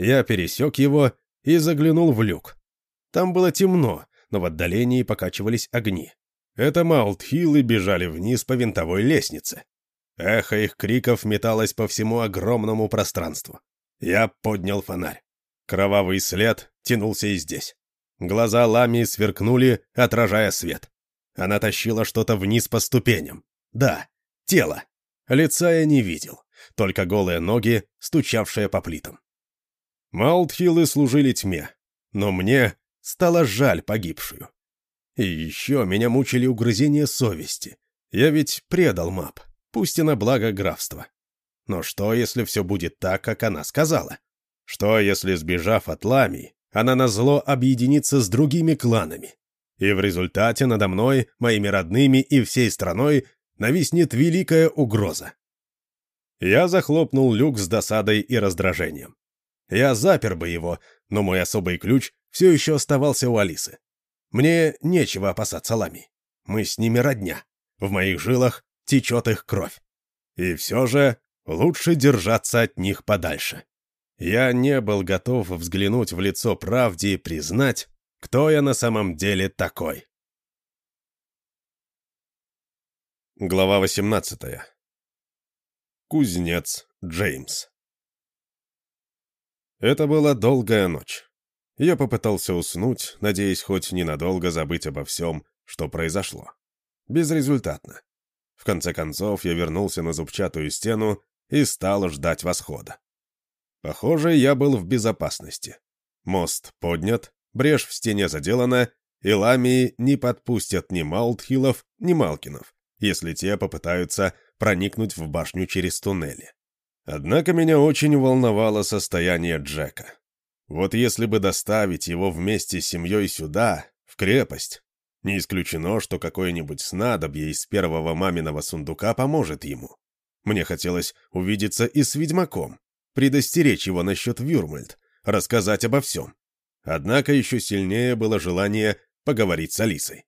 Я пересек его и заглянул в люк. Там было темно, но в отдалении покачивались огни. Это Маултхиллы бежали вниз по винтовой лестнице. Эхо их криков металось по всему огромному пространству. Я поднял фонарь. Кровавый след тянулся и здесь. Глаза Лами сверкнули, отражая свет. Она тащила что-то вниз по ступеням. Да, тело. Лица я не видел, только голые ноги, стучавшие по плитам. Маултхиллы служили тьме, но мне стало жаль погибшую. И еще меня мучили угрызения совести. Я ведь предал мап, пусть и на благо графства. Но что, если все будет так, как она сказала? Что, если, сбежав от Ламии, она назло объединится с другими кланами. И в результате надо мной, моими родными и всей страной нависнет великая угроза. Я захлопнул люк с досадой и раздражением. Я запер бы его, но мой особый ключ все еще оставался у Алисы. Мне нечего опасаться Лами. Мы с ними родня. В моих жилах течет их кровь. И все же лучше держаться от них подальше. Я не был готов взглянуть в лицо правде и признать, кто я на самом деле такой. Глава 18. Кузнец Джеймс. Это была долгая ночь. Я попытался уснуть, надеясь хоть ненадолго забыть обо всем, что произошло. Безрезультатно. В конце концов, я вернулся на зубчатую стену и стал ждать восхода. Похоже, я был в безопасности. Мост поднят, брешь в стене заделана, и ламии не подпустят ни Маултхиллов, ни Малкинов, если те попытаются проникнуть в башню через туннели. Однако меня очень волновало состояние Джека. Вот если бы доставить его вместе с семьей сюда, в крепость, не исключено, что какое-нибудь снадобье из первого маминого сундука поможет ему. Мне хотелось увидеться и с ведьмаком, предостеречь его насчет Вюрмальд, рассказать обо всем. Однако еще сильнее было желание поговорить с Алисой.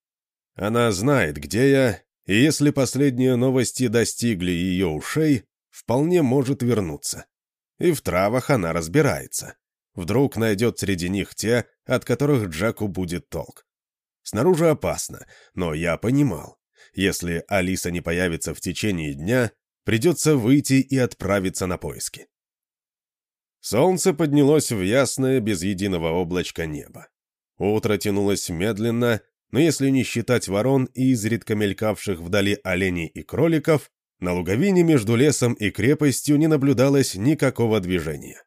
Она знает, где я, и если последние новости достигли ее ушей, вполне может вернуться. И в травах она разбирается. Вдруг найдет среди них те, от которых Джеку будет толк. Снаружи опасно, но я понимал. Если Алиса не появится в течение дня, придется выйти и отправиться на поиски. Солнце поднялось в ясное, без единого облачка небо. Утро тянулось медленно, но если не считать ворон и изредка мелькавших вдали оленей и кроликов, на луговине между лесом и крепостью не наблюдалось никакого движения.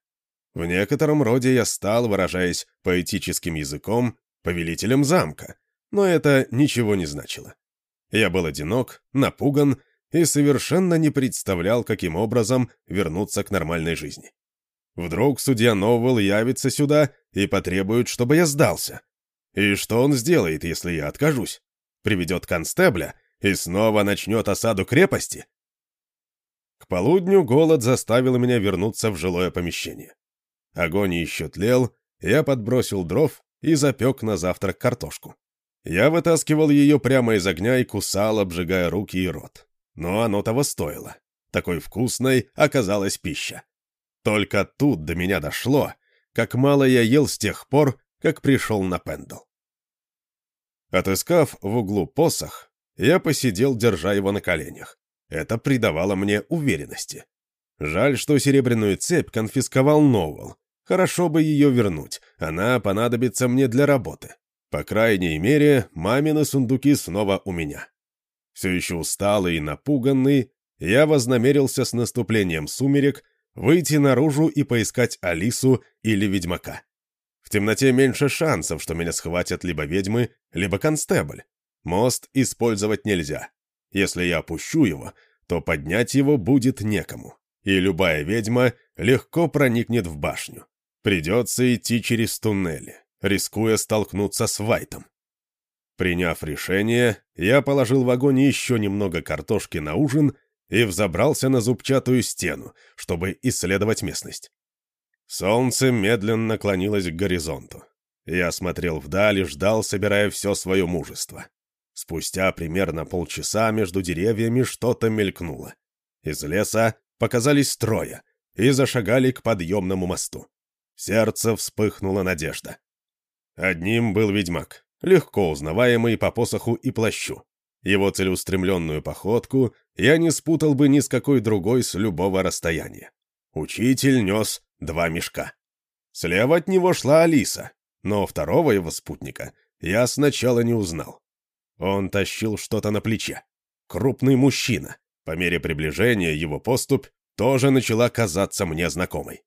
В некотором роде я стал, выражаясь поэтическим языком, повелителем замка, но это ничего не значило. Я был одинок, напуган и совершенно не представлял, каким образом вернуться к нормальной жизни. Вдруг судья Новелл явится сюда и потребует, чтобы я сдался. И что он сделает, если я откажусь? Приведет констебля и снова начнет осаду крепости? К полудню голод заставил меня вернуться в жилое помещение. Огонь еще тлел, я подбросил дров и запек на завтрак картошку. Я вытаскивал ее прямо из огня и кусал, обжигая руки и рот. Но оно того стоило. Такой вкусной оказалась пища. Только тут до меня дошло, как мало я ел с тех пор, как пришел на Пендл. Отыскав в углу посох, я посидел, держа его на коленях. Это придавало мне уверенности. Жаль, что серебряную цепь конфисковал Новел. Хорошо бы ее вернуть, она понадобится мне для работы. По крайней мере, мамины сундуки снова у меня. Все еще усталый и напуганный, я вознамерился с наступлением сумерек выйти наружу и поискать Алису или ведьмака. В темноте меньше шансов, что меня схватят либо ведьмы, либо констебль. Мост использовать нельзя. Если я опущу его, то поднять его будет некому, и любая ведьма легко проникнет в башню. Придется идти через туннели, рискуя столкнуться с Вайтом. Приняв решение, я положил в огонь еще немного картошки на ужин и взобрался на зубчатую стену, чтобы исследовать местность. Солнце медленно клонилось к горизонту. Я смотрел вдаль и ждал, собирая все свое мужество. Спустя примерно полчаса между деревьями что-то мелькнуло. Из леса показались трое и зашагали к подъемному мосту. Сердце вспыхнула надежда. Одним был ведьмак, легко узнаваемый по посоху и плащу. Его целеустремленную походку я не спутал бы ни с какой другой с любого расстояния. Учитель нес два мешка. Слева от него шла Алиса, но второго его спутника я сначала не узнал. Он тащил что-то на плече. Крупный мужчина. По мере приближения его поступь тоже начала казаться мне знакомой.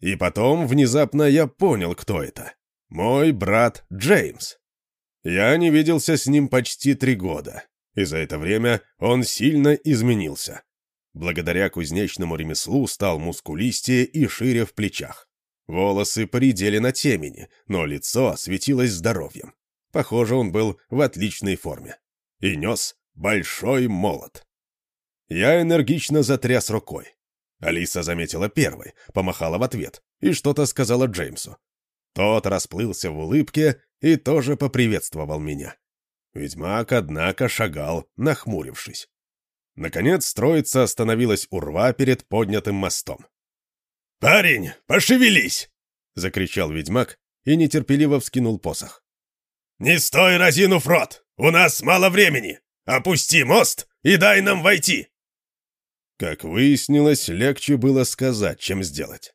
И потом внезапно я понял, кто это. Мой брат Джеймс. Я не виделся с ним почти три года, и за это время он сильно изменился. Благодаря кузнечному ремеслу стал мускулистее и шире в плечах. Волосы поредели на темени, но лицо светилось здоровьем. Похоже, он был в отличной форме. И нес большой молот. Я энергично затряс рукой. Алиса заметила первой, помахала в ответ и что-то сказала Джеймсу. Тот расплылся в улыбке и тоже поприветствовал меня. Ведьмак, однако, шагал, нахмурившись. Наконец, троица остановилась у рва перед поднятым мостом. «Парень, пошевелись!» — закричал ведьмак и нетерпеливо вскинул посох. «Не стой, разинув рот! У нас мало времени! Опусти мост и дай нам войти!» Как выяснилось, легче было сказать, чем сделать.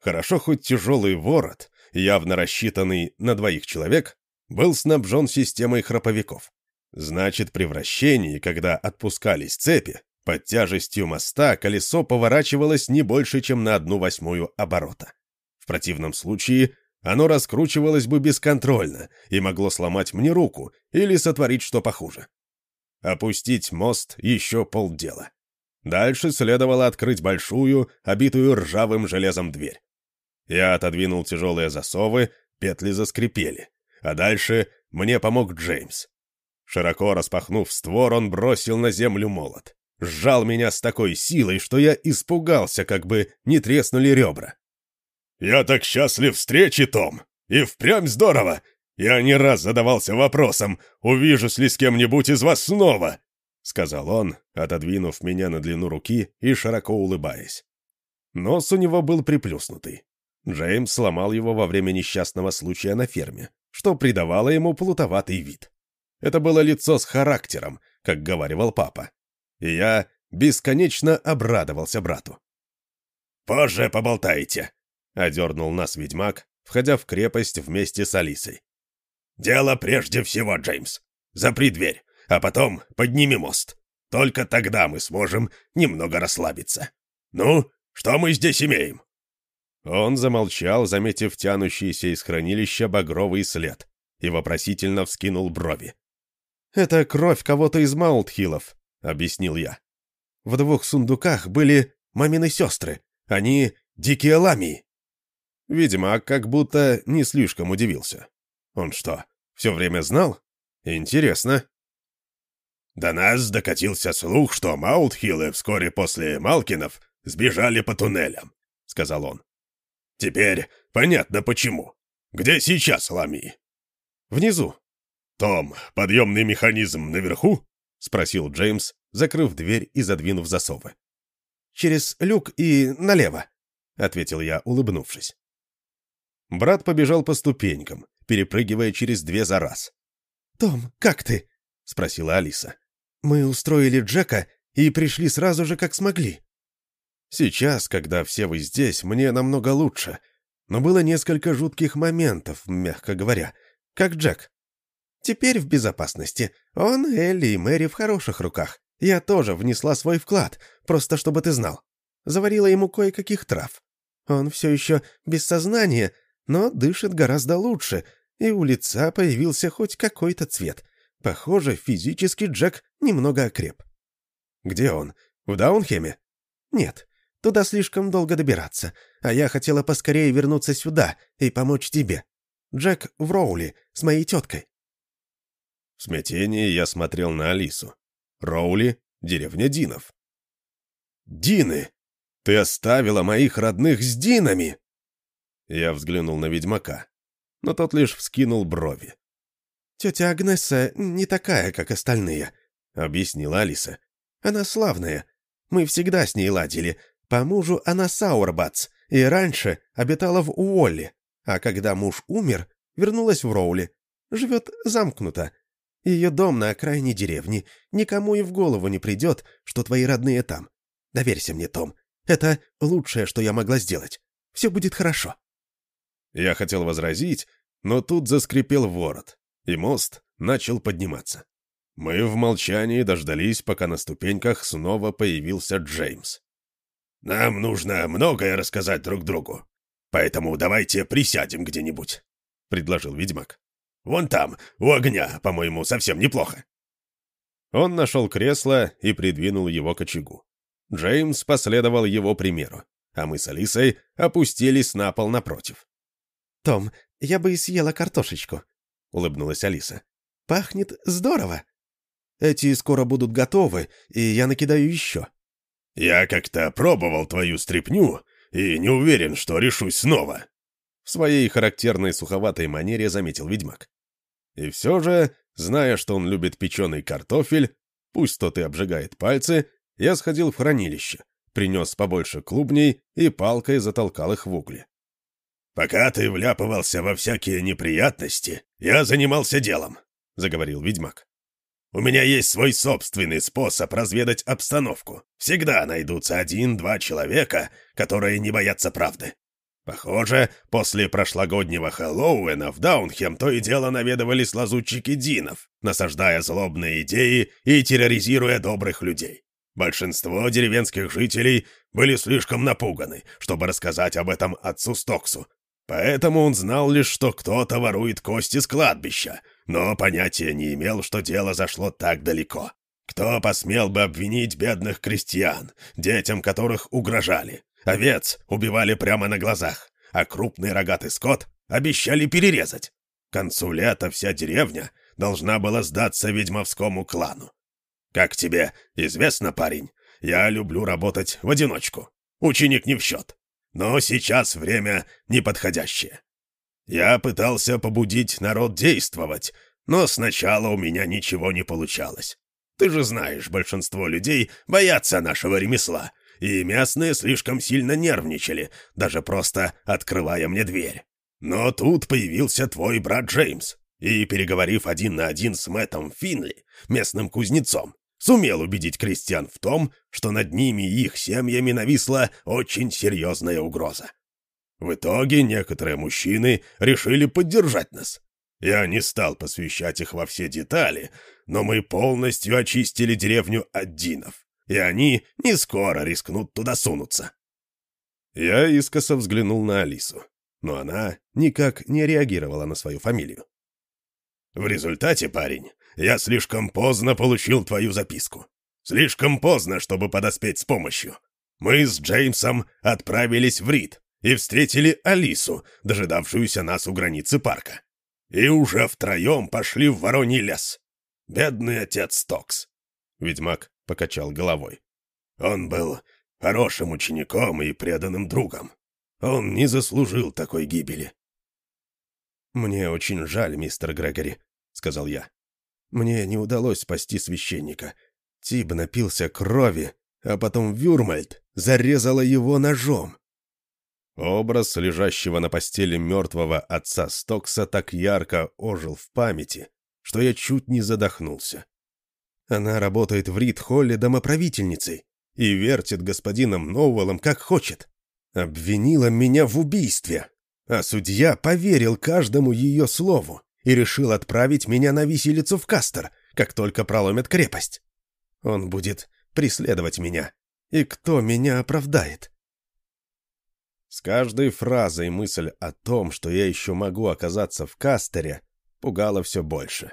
Хорошо хоть тяжелый ворот, явно рассчитанный на двоих человек, был снабжен системой храповиков. Значит, при вращении, когда отпускались цепи, под тяжестью моста колесо поворачивалось не больше, чем на одну восьмую оборота. В противном случае оно раскручивалось бы бесконтрольно и могло сломать мне руку или сотворить что похуже. Опустить мост — еще полдела. Дальше следовало открыть большую, обитую ржавым железом дверь. Я отодвинул тяжелые засовы, петли заскрипели. А дальше мне помог Джеймс. Широко распахнув створ, он бросил на землю молот. Сжал меня с такой силой, что я испугался, как бы не треснули ребра. «Я так счастлив встрече, Том! И впрямь здорово! Я не раз задавался вопросом, увижусь ли с кем-нибудь из вас снова!» — сказал он, отодвинув меня на длину руки и широко улыбаясь. Нос у него был приплюснутый. Джеймс сломал его во время несчастного случая на ферме, что придавало ему плутоватый вид. Это было лицо с характером, как говаривал папа. И я бесконечно обрадовался брату. «Позже поболтаете», — одернул нас ведьмак, входя в крепость вместе с Алисой. «Дело прежде всего, Джеймс. Запри дверь, а потом подними мост. Только тогда мы сможем немного расслабиться. Ну, что мы здесь имеем?» Он замолчал, заметив тянущийся из хранилища багровый след, и вопросительно вскинул брови. «Это кровь кого-то из Маултхиллов», — объяснил я. «В двух сундуках были мамины сестры. Они дикие ламии». Видимо, как будто не слишком удивился. Он что, все время знал? Интересно. До нас докатился слух, что Маутхиллы вскоре после Малкинов сбежали по туннелям, — сказал он. Теперь понятно почему. Где сейчас Ламии? Внизу. Том, подъемный механизм наверху? — спросил Джеймс, закрыв дверь и задвинув засовы. «Через люк и налево», — ответил я, улыбнувшись. Брат побежал по ступенькам, перепрыгивая через две за раз. «Том, как ты?» — спросила Алиса. «Мы устроили Джека и пришли сразу же, как смогли». Сейчас, когда все вы здесь, мне намного лучше. Но было несколько жутких моментов, мягко говоря. Как Джек. Теперь в безопасности. Он, Элли и Мэри в хороших руках. Я тоже внесла свой вклад, просто чтобы ты знал. Заварила ему кое-каких трав. Он все еще без сознания, но дышит гораздо лучше, и у лица появился хоть какой-то цвет. Похоже, физически Джек немного окреп. Где он? В Даунхеме? Нет. Туда слишком долго добираться, а я хотела поскорее вернуться сюда и помочь тебе. Джек в Роули с моей теткой. В смятении я смотрел на Алису. Роули — деревня Динов. «Дины! Ты оставила моих родных с Динами!» Я взглянул на ведьмака, но тот лишь вскинул брови. «Тетя Агнесса не такая, как остальные», — объяснила Алиса. «Она славная. Мы всегда с ней ладили. По мужу она Саурбац, И раньше обитала в Уолли, а когда муж умер, вернулась в Роули. Живет замкнуто. Ее дом на окраине деревни. Никому и в голову не придет, что твои родные там. Доверься мне, Том. Это лучшее, что я могла сделать. Все будет хорошо». Я хотел возразить, но тут заскрипел ворот, и мост начал подниматься. Мы в молчании дождались, пока на ступеньках снова появился Джеймс. «Нам нужно многое рассказать друг другу, поэтому давайте присядем где-нибудь», — предложил ведьмак. «Вон там, у огня, по-моему, совсем неплохо». Он нашел кресло и придвинул его к очагу. Джеймс последовал его примеру, а мы с Алисой опустились на пол напротив. «Том, я бы и съела картошечку», — улыбнулась Алиса. «Пахнет здорово. Эти скоро будут готовы, и я накидаю еще». «Я как-то пробовал твою стряпню и не уверен, что решусь снова», — в своей характерной суховатой манере заметил ведьмак. И все же, зная, что он любит печеный картофель, пусть тот и обжигает пальцы, я сходил в хранилище, принес побольше клубней и палкой затолкал их в угли. «Пока ты вляпывался во всякие неприятности, я занимался делом», — заговорил ведьмак. «У меня есть свой собственный способ разведать обстановку. Всегда найдутся один-два человека, которые не боятся правды. Похоже, после прошлогоднего Хэллоуэна в Даунхем то и дело наведывались лазутчики Динов, насаждая злобные идеи и терроризируя добрых людей. Большинство деревенских жителей были слишком напуганы, чтобы рассказать об этом отцу Стоксу. Поэтому он знал лишь, что кто-то ворует кости с кладбища, но понятия не имел, что дело зашло так далеко. Кто посмел бы обвинить бедных крестьян, детям которых угрожали? Овец убивали прямо на глазах, а крупный рогатый скот обещали перерезать. К концу лета вся деревня должна была сдаться ведьмовскому клану. Как тебе известно, парень, я люблю работать в одиночку. Ученик не в счет. Но сейчас время неподходящее. Я пытался побудить народ действовать, но сначала у меня ничего не получалось. Ты же знаешь, большинство людей боятся нашего ремесла, и местные слишком сильно нервничали, даже просто открывая мне дверь. Но тут появился твой брат Джеймс, и, переговорив один на один с Мэттом Финли, местным кузнецом, сумел убедить крестьян в том, что над ними и их семьями нависла очень серьезная угроза. В итоге некоторые мужчины решили поддержать нас. Я не стал посвящать их во все детали, но мы полностью очистили деревню от динов, и они не скоро рискнут туда сунуться. Я искоса взглянул на Алису, но она никак не реагировала на свою фамилию. В результате, парень, я слишком поздно получил твою записку. Слишком поздно, чтобы подоспеть с помощью. Мы с Джеймсом отправились в Рид и встретили Алису, дожидавшуюся нас у границы парка. И уже втроем пошли в Вороний лес. Бедный отец Токс. Ведьмак покачал головой. Он был хорошим учеником и преданным другом. Он не заслужил такой гибели. «Мне очень жаль, мистер Грегори», — сказал я. Мне не удалось спасти священника. Тиб напился крови, а потом Вюрмальд зарезала его ножом. Образ лежащего на постели мертвого отца Стокса так ярко ожил в памяти, что я чуть не задохнулся. Она работает в Рид-Холле домоправительницей и вертит господином Ноуэллом как хочет. Обвинила меня в убийстве, а судья поверил каждому ее слову и решил отправить меня на виселицу в Кастер, как только проломят крепость. Он будет преследовать меня. И кто меня оправдает? С каждой фразой мысль о том, что я еще могу оказаться в Кастере, пугала все больше.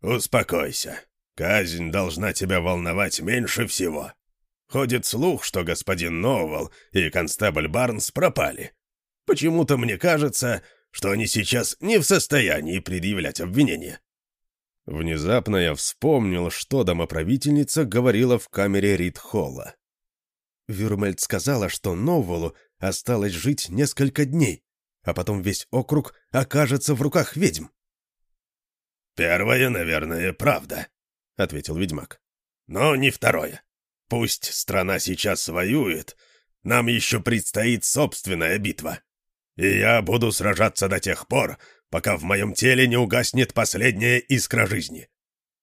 «Успокойся. Казнь должна тебя волновать меньше всего. Ходит слух, что господин Ноувелл и констебль Барнс пропали. Почему-то мне кажется, что они сейчас не в состоянии предъявлять обвинения. Внезапно я вспомнил, что домоправительница говорила в камере Рид-Холла. Вюрмельд сказала, что Новолу осталось жить несколько дней, а потом весь округ окажется в руках ведьм. «Первое, наверное, правда», — ответил ведьмак. «Но не второе. Пусть страна сейчас воюет, нам еще предстоит собственная битва. И я буду сражаться до тех пор, пока в моем теле не угаснет последняя искра жизни.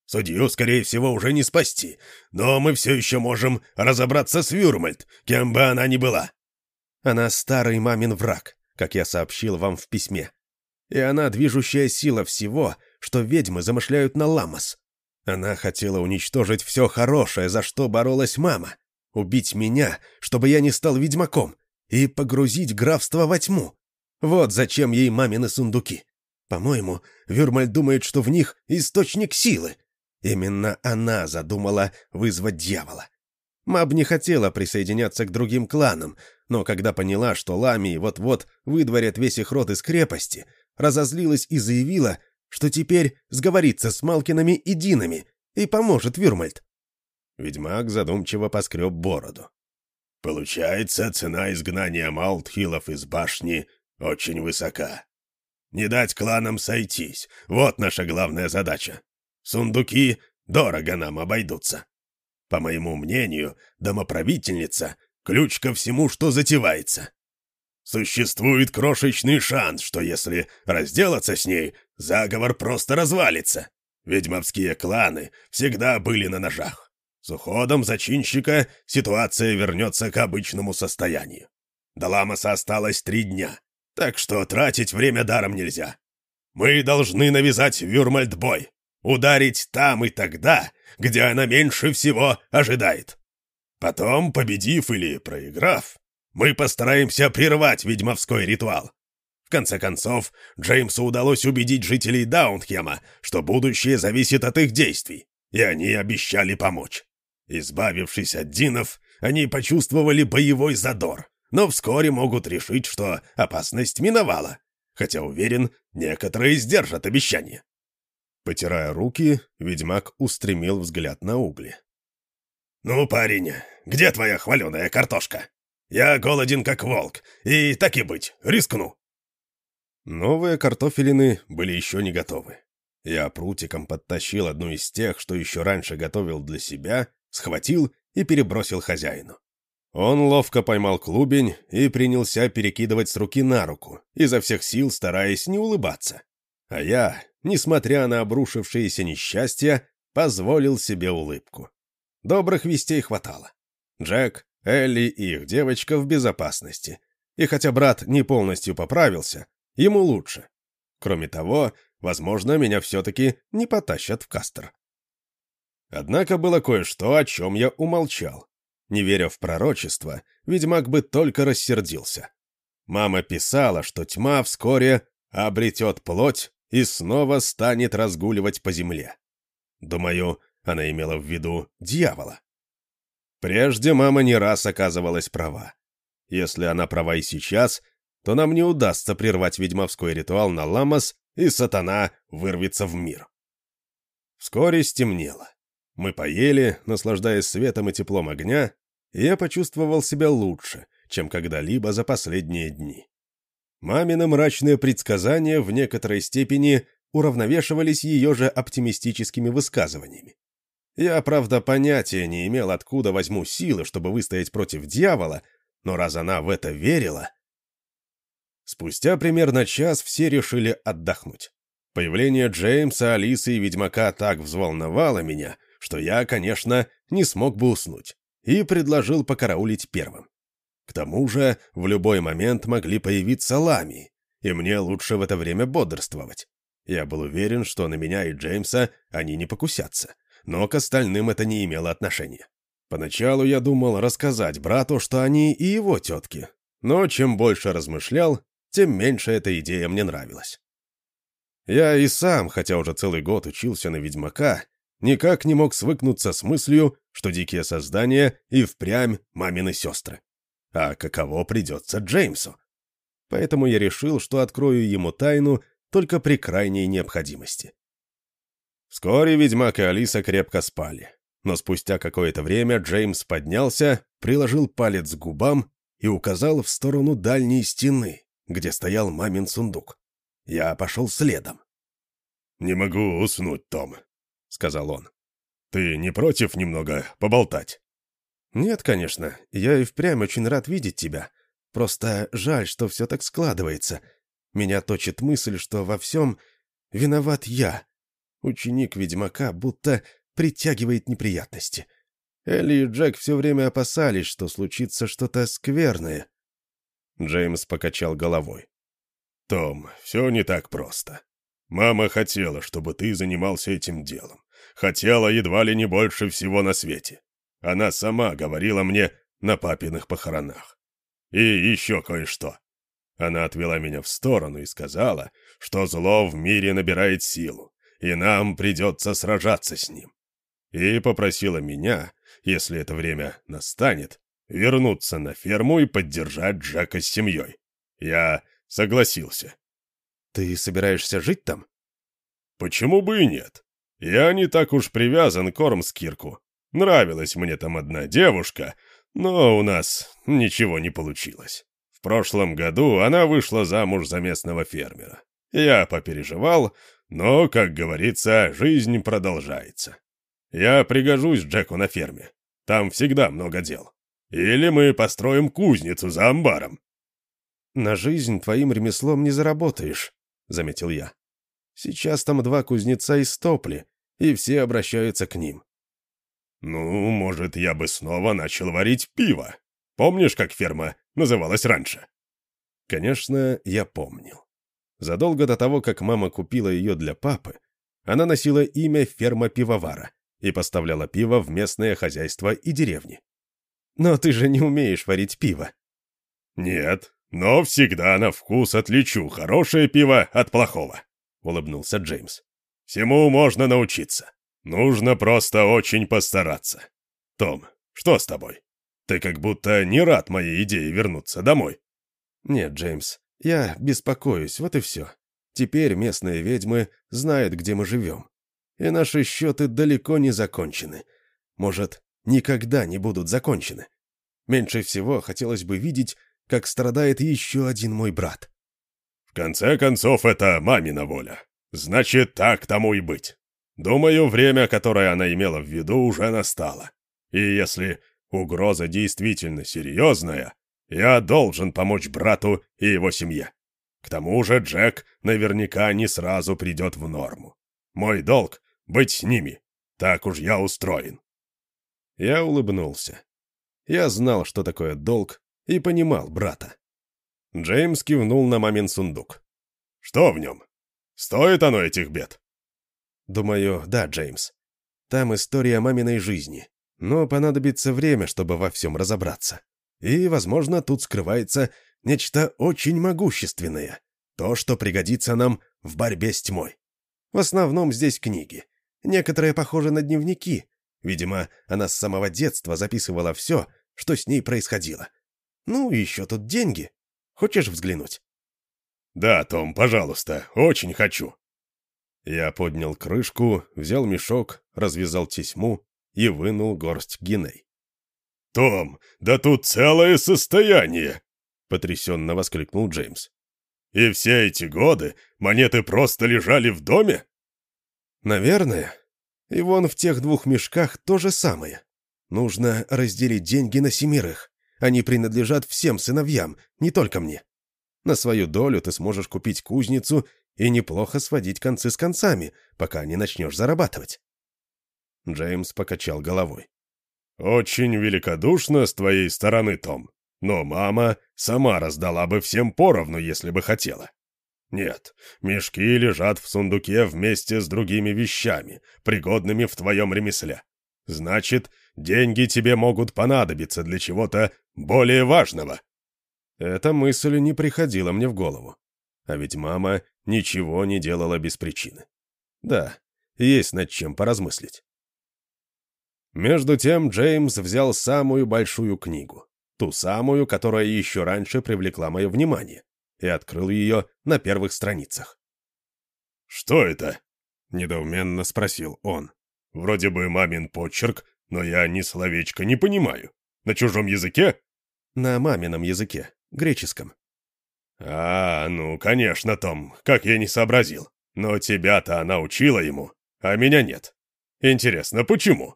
Судью, скорее всего, уже не спасти, но мы все еще можем разобраться с Вюрмальд, кем бы она ни была. Она старый мамин враг, как я сообщил вам в письме. И она движущая сила всего, что ведьмы замышляют на Ламас. Она хотела уничтожить все хорошее, за что боролась мама. Убить меня, чтобы я не стал ведьмаком, и погрузить графство во тьму. Вот зачем ей мамины сундуки. По-моему, Вюрмаль думает, что в них источник силы. Именно она задумала вызвать дьявола. Маб не хотела присоединяться к другим кланам, но когда поняла, что Ламии вот-вот выдворят весь их род из крепости, разозлилась и заявила, что теперь сговорится с Малкинами и Динами и поможет Вюрмальд. Ведьмак задумчиво поскреб бороду. «Получается, цена изгнания Малтхилов из башни очень высока. Не дать кланам сойтись — вот наша главная задача. Сундуки дорого нам обойдутся. По моему мнению, домоправительница — ключ ко всему, что затевается. Существует крошечный шанс, что если разделаться с ней, заговор просто развалится. Ведьмовские кланы всегда были на ножах. С уходом зачинщика ситуация вернется к обычному состоянию. До Ламаса осталось три дня, так что тратить время даром нельзя. Мы должны навязать Вюрмальд бой, ударить там и тогда, где она меньше всего ожидает. Потом, победив или проиграв, мы постараемся прервать ведьмовской ритуал. В конце концов, Джеймсу удалось убедить жителей Даунхема, что будущее зависит от их действий, и они обещали помочь. Избавившись от Динов, они почувствовали боевой задор, но вскоре могут решить, что опасность миновала, хотя, уверен, некоторые сдержат обещание. Потирая руки, ведьмак устремил взгляд на угли. «Ну, парень, где твоя хваленая картошка?» Я голоден как волк, и так и быть, рискну». Новые картофелины были еще не готовы. Я прутиком подтащил одну из тех, что еще раньше готовил для себя, схватил и перебросил хозяину. Он ловко поймал клубень и принялся перекидывать с руки на руку, изо всех сил стараясь не улыбаться. А я, несмотря на обрушившееся несчастье, позволил себе улыбку. Добрых вестей хватало. Джек, Элли и их девочка в безопасности. И хотя брат не полностью поправился, ему лучше. Кроме того, возможно, меня все-таки не потащат в Кастер. Однако было кое-что, о чем я умолчал. Не веря в пророчество, ведьмак бы только рассердился. Мама писала, что тьма вскоре обретет плоть и снова станет разгуливать по земле. Думаю, она имела в виду дьявола. Прежде мама не раз оказывалась права. Если она права и сейчас, то нам не удастся прервать ведьмовской ритуал на Ламас, и сатана вырвется в мир. Вскоре стемнело. Мы поели, наслаждаясь светом и теплом огня, и я почувствовал себя лучше, чем когда-либо за последние дни. Мамины мрачные предсказания в некоторой степени уравновешивались ее же оптимистическими высказываниями. Я, правда, понятия не имел, откуда возьму силы, чтобы выстоять против дьявола, но раз она в это верила... Спустя примерно час все решили отдохнуть. Появление Джеймса, Алисы и Ведьмака так взволновало меня, что я, конечно, не смог бы уснуть, и предложил покараулить первым. К тому же в любой момент могли появиться ламии, и мне лучше в это время бодрствовать. Я был уверен, что на меня и Джеймса они не покусятся но к остальным это не имело отношения. Поначалу я думал рассказать брату, что они и его тетки, но чем больше размышлял, тем меньше эта идея мне нравилась. Я и сам, хотя уже целый год учился на ведьмака, никак не мог свыкнуться с мыслью, что дикие создания и впрямь мамины сестры. А каково придется Джеймсу? Поэтому я решил, что открою ему тайну только при крайней необходимости. Вскоре ведьмак и Алиса крепко спали. Но спустя какое-то время Джеймс поднялся, приложил палец к губам и указал в сторону дальней стены, где стоял мамин сундук. Я пошел следом. «Не могу уснуть, Том», — сказал он. «Ты не против немного поболтать?» «Нет, конечно, я и впрямь очень рад видеть тебя. Просто жаль, что все так складывается. Меня точит мысль, что во всем виноват я. Ученик ведьмака будто притягивает неприятности. Элли и Джек все время опасались, что случится что-то скверное». Джеймс покачал головой. «Том, все не так просто. Мама хотела, чтобы ты занимался этим делом. Хотела едва ли не больше всего на свете. Она сама говорила мне на папиных похоронах. И еще кое-что. Она отвела меня в сторону и сказала, что зло в мире набирает силу, и нам придется сражаться с ним. И попросила меня, если это время настанет, вернуться на ферму и поддержать Джека с семьей. Я согласился. «Ты собираешься жить там?» «Почему бы и нет? Я не так уж привязан к Ормскирку. Нравилась мне там одна девушка, но у нас ничего не получилось. В прошлом году она вышла замуж за местного фермера. Я попереживал, но, как говорится, жизнь продолжается. Я пригожусь Джеку на ферме. Там всегда много дел. Или мы построим кузницу за амбаром. «На жизнь твоим ремеслом не заработаешь», — заметил я. «Сейчас там два кузнеца из Топли, и все обращаются к ним. «Ну, может, я бы снова начал варить пиво. Помнишь, как ферма называлась раньше?» Конечно, я помнил. Задолго до того, как мама купила ее для папы, она носила имя ферма пивовара и поставляла пиво в местное хозяйство и деревни. Но ты же не умеешь варить пиво. «Нет, но всегда на вкус отличу хорошее пиво от плохого», — улыбнулся Джеймс. «Всему можно научиться. Нужно просто очень постараться. Том, что с тобой? Ты как будто не рад моей идее вернуться домой. Нет, Джеймс, я беспокоюсь, вот и все. Теперь местные ведьмы знают, где мы живем. И наши счеты далеко не закончены. Может, никогда не будут закончены. Меньше всего хотелось бы видеть, как страдает еще один мой брат. Конце концов, это мамина воля. Значит, так тому и быть. Думаю, время, которое она имела в виду, уже настало. И если угроза действительно серьезная, я должен помочь брату и его семье. К тому же Джек наверняка не сразу придет в норму. Мой долг — быть с ними. Так уж я устроен. Я улыбнулся. Я знал, что такое долг, и понимал брата. Джеймс кивнул на мамин сундук. «Что в нем? Стоит оно этих бед?» Думаю, да, Джеймс. Там история маминой жизни. Но понадобится время, чтобы во всем разобраться. И, возможно, тут скрывается нечто очень могущественное. То, что пригодится нам в борьбе с тьмой. В основном здесь книги. Некоторые похожи на дневники. Видимо, она с самого детства записывала все, что с ней происходило. Ну, еще тут деньги. Хочешь взглянуть? «Да, Том, пожалуйста, очень хочу», я поднял крышку, взял мешок, развязал тесьму и вынул горсть гиней. «Том, да тут целое состояние!» — потрясенно воскликнул Джеймс. «И все эти годы монеты просто лежали в доме?» «Наверное. И вон в тех двух мешках то же самое. Нужно разделить деньги на семерых. Они принадлежат всем сыновьям, не только мне. На свою долю ты сможешь купить кузницу и неплохо сводить концы с концами, пока не начнешь зарабатывать. Джеймс покачал головой. «Очень великодушно с твоей стороны, Том. Но мама сама раздала бы всем поровну, если бы хотела. Нет, мешки лежат в сундуке вместе с другими вещами, пригодными в твоем ремесле. Значит, деньги тебе могут понадобиться для чего-то более важного». Эта мысль не приходила мне в голову. А ведь мама ничего не делала без причины. Да, есть над чем поразмыслить. Между тем Джеймс взял самую большую книгу, ту самую, которая еще раньше привлекла мое внимание, и открыл ее на первых страницах. «Что это?» — недоуменно спросил он. «Вроде бы мамин почерк, но я ни словечка не понимаю. На чужом языке?» «На мамином языке, греческом». «А, ну, конечно, Том, как я не сообразил. Но тебя-то она учила ему, а меня нет. Интересно, почему?»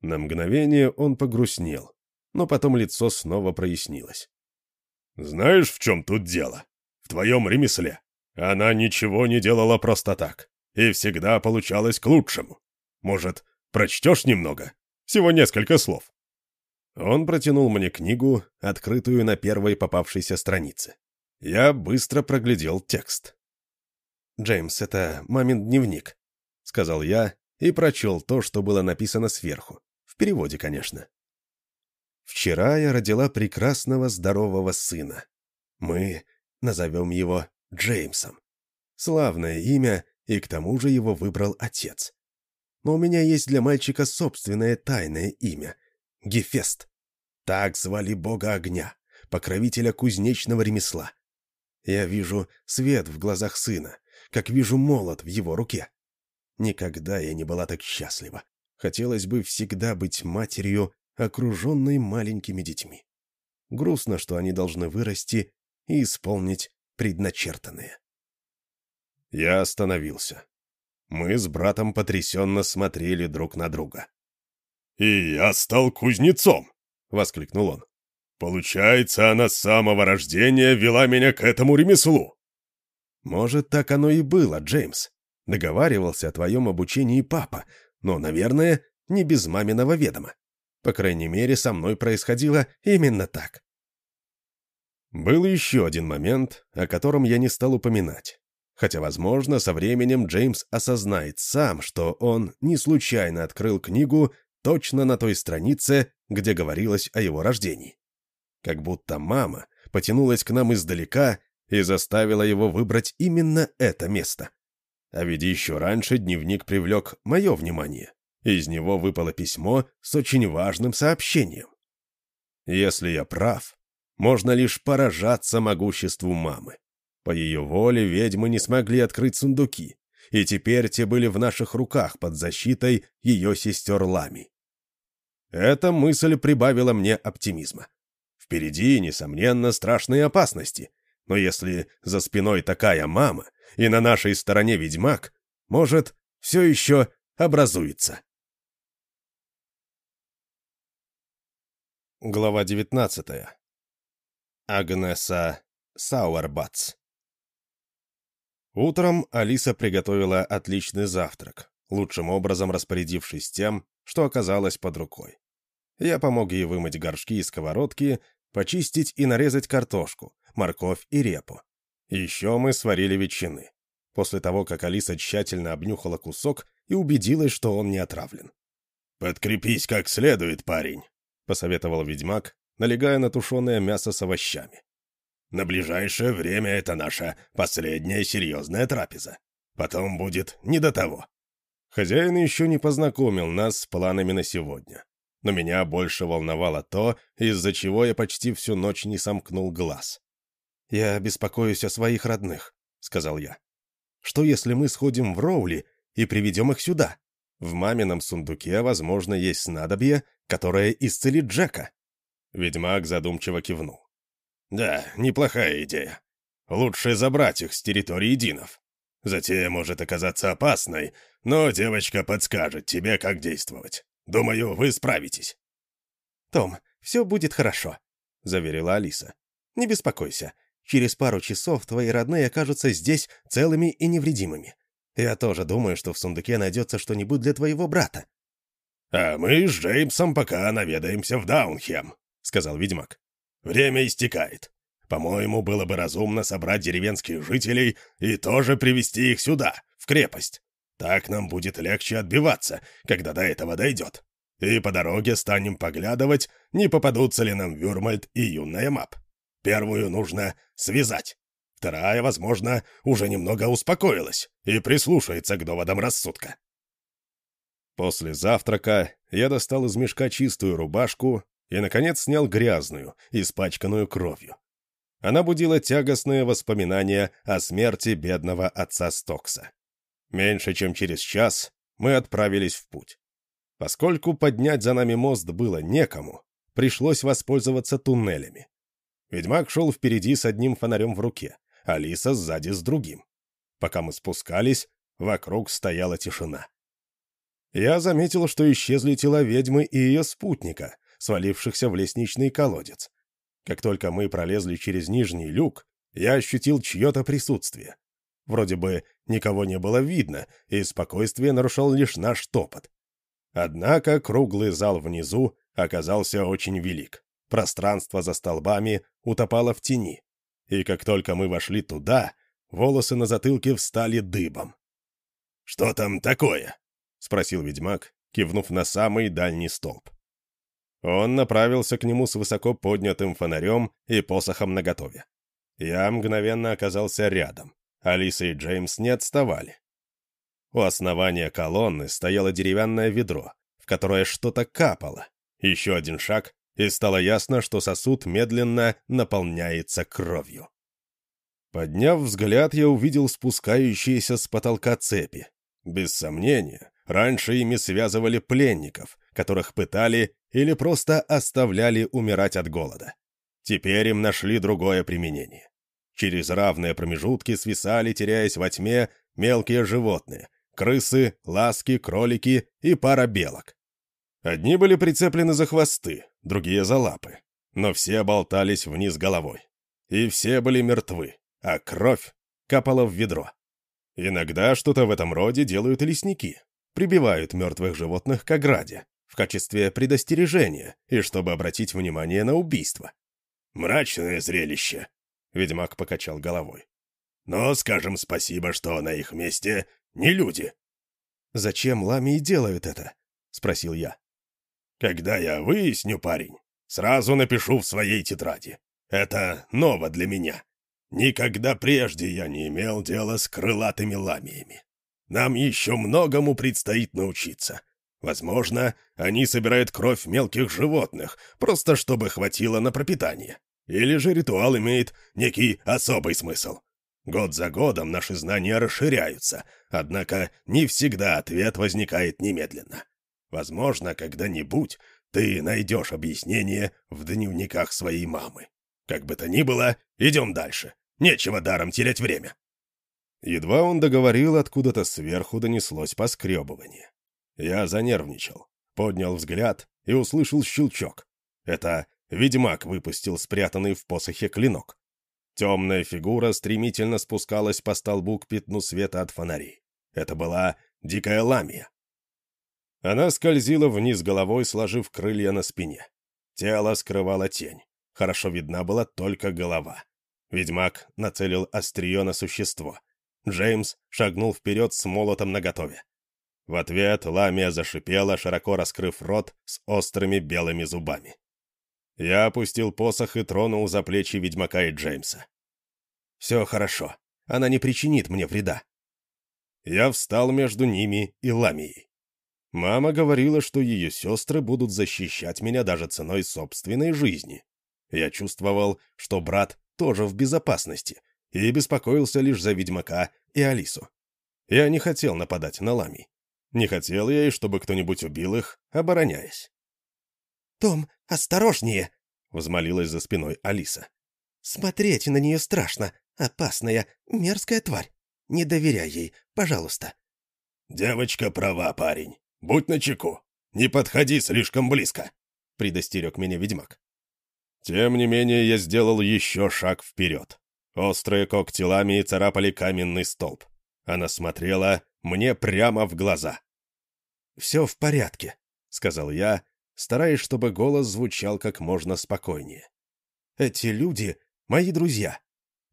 На мгновение он погрустнел, но потом лицо снова прояснилось. «Знаешь, в чем тут дело? В твоем ремесле. Она ничего не делала просто так, и всегда получалось к лучшему. Может, прочтешь немного? Всего несколько слов». Он протянул мне книгу, открытую на первой попавшейся странице. Я быстро проглядел текст. «Джеймс, это мамин дневник», — сказал я и прочел то, что было написано сверху. В переводе, конечно. «Вчера я родила прекрасного здорового сына. Мы назовем его Джеймсом. Славное имя, и к тому же его выбрал отец. Но у меня есть для мальчика собственное тайное имя — Гефест. Так звали бога огня, покровителя кузнечного ремесла. Я вижу свет в глазах сына, как вижу молот в его руке. Никогда я не была так счастлива. Хотелось бы всегда быть матерью, окруженной маленькими детьми. Грустно, что они должны вырасти и исполнить предначертанное. Я остановился. Мы с братом потрясенно смотрели друг на друга. «И я стал кузнецом!» — воскликнул он. «Получается, она с самого рождения вела меня к этому ремеслу!» «Может, так оно и было, Джеймс. Договаривался о твоем обучении папа, но, наверное, не без маминого ведома. По крайней мере, со мной происходило именно так». Был еще один момент, о котором я не стал упоминать. Хотя, возможно, со временем Джеймс осознает сам, что он не случайно открыл книгу точно на той странице, где говорилось о его рождении. Как будто мама потянулась к нам издалека и заставила его выбрать именно это место. А ведь еще раньше дневник привлек мое внимание. Из него выпало письмо с очень важным сообщением. Если я прав, можно лишь поражаться могуществу мамы. По ее воле ведьмы не смогли открыть сундуки, и теперь те были в наших руках под защитой ее сестер Лами. Эта мысль прибавила мне оптимизма. Впереди, несомненно, страшные опасности, но если за спиной такая мама и на нашей стороне ведьмак, может, все еще образуется. Глава девятнадцатая. Агнеса Сауэрбац. Утром Алиса приготовила отличный завтрак, лучшим образом распорядившись тем, что оказалось под рукой. Я помог ей вымыть горшки и сковородки, почистить и нарезать картошку, морковь и репу. Еще мы сварили ветчины. После того, как Алиса тщательно обнюхала кусок и убедилась, что он не отравлен. «Подкрепись как следует, парень», — посоветовал ведьмак, налегая на тушеное мясо с овощами. «На ближайшее время это наша последняя серьезная трапеза. Потом будет не до того». Хозяин еще не познакомил нас с планами на сегодня. Но меня больше волновало то, из-за чего я почти всю ночь не сомкнул глаз. «Я беспокоюсь о своих родных», — сказал я. «Что, если мы сходим в Роули и приведем их сюда? В мамином сундуке, возможно, есть снадобье, которое исцелит Джека». Ведьмак задумчиво кивнул. «Да, неплохая идея. Лучше забрать их с территории Динов. Затея может оказаться опасной, но девочка подскажет тебе, как действовать. Думаю, вы справитесь». «Том, все будет хорошо», — заверила Алиса. «Не беспокойся. Через пару часов твои родные окажутся здесь целыми и невредимыми. Я тоже думаю, что в сундуке найдется что-нибудь для твоего брата». «А мы с Джеймсом пока наведаемся в Даунхем», — сказал ведьмак. «Время истекает. По-моему, было бы разумно собрать деревенских жителей и тоже привести их сюда, в крепость. Так нам будет легче отбиваться, когда до этого дойдет. И по дороге станем поглядывать, не попадутся ли нам Вюрмальд и юная Мап. Первую нужно связать. Вторая, возможно, уже немного успокоилась и прислушается к доводам рассудка. После завтрака я достал из мешка чистую рубашку и, наконец, снял грязную, испачканную кровью. Она будила тягостные воспоминания о смерти бедного отца Стокса. Меньше чем через час мы отправились в путь. Поскольку поднять за нами мост было некому, пришлось воспользоваться туннелями. Ведьмак шел впереди с одним фонарем в руке, Алиса сзади с другим. Пока мы спускались, вокруг стояла тишина. Я заметил, что исчезли тела ведьмы и ее спутника, свалившихся в лестничный колодец. Как только мы пролезли через нижний люк, я ощутил чье-то присутствие. Вроде бы никого не было видно, и спокойствие нарушал лишь наш топот. Однако круглый зал внизу оказался очень велик. Пространство за столбами утопало в тени. И как только мы вошли туда, волосы на затылке встали дыбом. «Что там такое?» — спросил ведьмак, кивнув на самый дальний столб. Он направился к нему с высоко поднятым фонарем и посохом наготове. Я мгновенно оказался рядом. Алиса и Джеймс не отставали. У основания колонны стояло деревянное ведро, в которое что-то капало. Еще один шаг, и стало ясно, что сосуд медленно наполняется кровью. Подняв взгляд, я увидел спускающиеся с потолка цепи. Без сомнения, раньше ими связывали пленников, которых пытали или просто оставляли умирать от голода. Теперь им нашли другое применение. Через равные промежутки свисали, теряясь во тьме, мелкие животные — крысы, ласки, кролики и пара белок. Одни были прицеплены за хвосты, другие — за лапы, но все болтались вниз головой. И все были мертвы, а кровь капала в ведро. Иногда что-то в этом роде делают лесники, прибивают мертвых животных к ограде в качестве предостережения и чтобы обратить внимание на убийство. «Мрачное зрелище», — ведьмак покачал головой. «Но скажем спасибо, что на их месте не люди». «Зачем ламии делают это?» — спросил я. «Когда я выясню, парень, сразу напишу в своей тетради. Это ново для меня. Никогда прежде я не имел дела с крылатыми ламиями. Нам еще многому предстоит научиться. Возможно, они собирают кровь мелких животных, просто чтобы хватило на пропитание. Или же ритуал имеет некий особый смысл. Год за годом наши знания расширяются, однако не всегда ответ возникает немедленно. Возможно, когда-нибудь ты найдешь объяснение в дневниках своей мамы. Как бы то ни было, идем дальше. Нечего даром терять время. Едва он договорил, откуда-то сверху донеслось поскребывание. Я занервничал, поднял взгляд и услышал щелчок. Это ведьмак выпустил спрятанный в посохе клинок. Темная фигура стремительно спускалась по столбу к пятну света от фонарей. Это была дикая ламия. Она скользила вниз головой, сложив крылья на спине. Тело скрывала тень. Хорошо видна была только голова. Ведьмак нацелил острие на существо. Джеймс шагнул вперед с молотом наготове. В ответ ламия зашипела, широко раскрыв рот с острыми белыми зубами. Я опустил посох и тронул за плечи ведьмака и Джеймса. «Все хорошо. Она не причинит мне вреда». Я встал между ними и ламией. Мама говорила, что ее сестры будут защищать меня даже ценой собственной жизни. Я чувствовал, что брат тоже в безопасности, и беспокоился лишь за ведьмака и Алису. Я не хотел нападать на Лами. Не хотел я и чтобы кто-нибудь убил их, обороняясь. «Том, осторожнее!» — взмолилась за спиной Алиса. «Смотреть на нее страшно. Опасная, мерзкая тварь. Не доверяй ей, пожалуйста». «Девочка права, парень. Будь начеку. Не подходи слишком близко», — предостерег меня ведьмак. Тем не менее, я сделал еще шаг вперед. Острые когти ламии царапали каменный столб. Она смотрела мне прямо в глаза. «Все в порядке», — сказал я, стараясь, чтобы голос звучал как можно спокойнее. «Эти люди — мои друзья.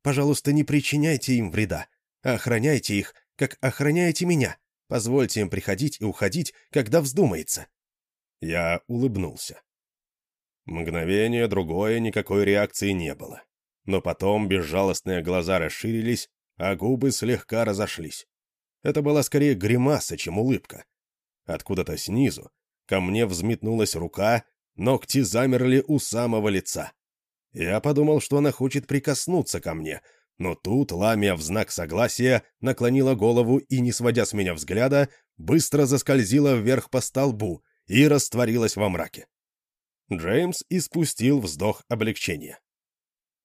Пожалуйста, не причиняйте им вреда. Охраняйте их, как охраняете меня. Позвольте им приходить и уходить, когда вздумается». Я улыбнулся. Мгновение, другое, никакой реакции не было. Но потом безжалостные глаза расширились, а губы слегка разошлись. Это была скорее гримаса, чем улыбка. Откуда-то снизу ко мне взметнулась рука, ногти замерли у самого лица. Я подумал, что она хочет прикоснуться ко мне, но тут Ламия в знак согласия наклонила голову и, не сводя с меня взгляда, быстро заскользила вверх по столбу и растворилась во мраке. Джеймс испустил вздох облегчения.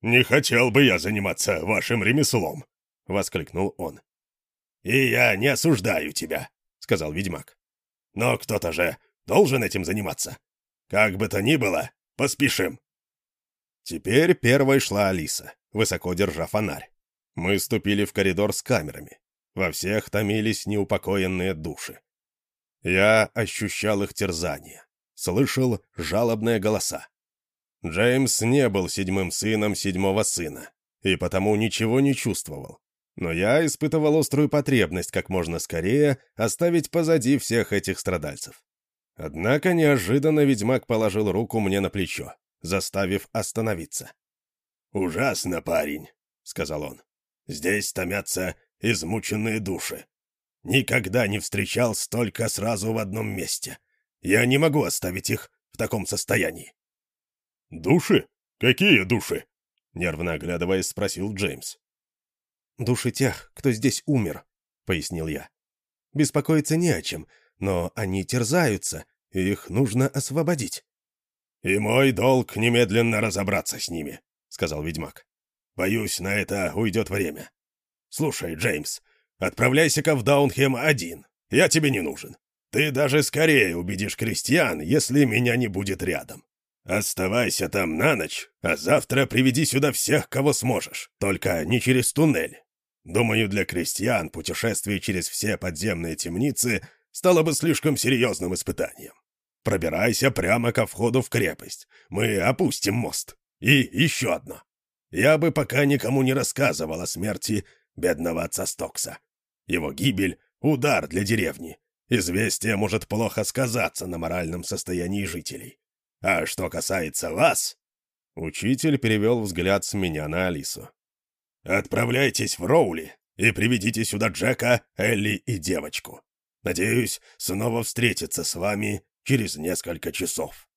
«Не хотел бы я заниматься вашим ремеслом», — воскликнул он. «И я не осуждаю тебя», — сказал ведьмак. но кто-то же должен этим заниматься. Как бы то ни было, поспешим». Теперь первой шла Алиса, высоко держа фонарь. Мы ступили в коридор с камерами. Во всех томились неупокоенные души. Я ощущал их терзание, слышал жалобные голоса. Джеймс не был седьмым сыном седьмого сына, и потому ничего не чувствовал. Но я испытывал острую потребность как можно скорее оставить позади всех этих страдальцев. Однако неожиданно ведьмак положил руку мне на плечо, заставив остановиться. «Ужасно, парень», — сказал он. «Здесь томятся измученные души. Никогда не встречал столько сразу в одном месте. Я не могу оставить их в таком состоянии». «Души? Какие души?» — нервно оглядываясь, спросил Джеймс. «Души тех, кто здесь умер», — пояснил я. «Беспокоиться не о чем, но они терзаются, и их нужно освободить». «И мой долг немедленно разобраться с ними», — сказал ведьмак. «Боюсь, на это уйдет время. Слушай, Джеймс, отправляйся-ка в Даунхем один. Я тебе не нужен. Ты даже скорее убедишь крестьян, если меня не будет рядом. Оставайся там на ночь, а завтра приведи сюда всех, кого сможешь, только не через туннель. Думаю, для крестьян путешествие через все подземные темницы стало бы слишком серьезным испытанием. Пробирайся прямо ко входу в крепость. Мы опустим мост. И еще одно. Я бы пока никому не рассказывал о смерти бедного отца Стокса. Его гибель — удар для деревни. Известие может плохо сказаться на моральном состоянии жителей. А что касается вас...» Учитель перевел взгляд с меня на Алису. «Отправляйтесь в Роули и приведите сюда Джека, Элли и девочку. Надеюсь, снова встретиться с вами через несколько часов».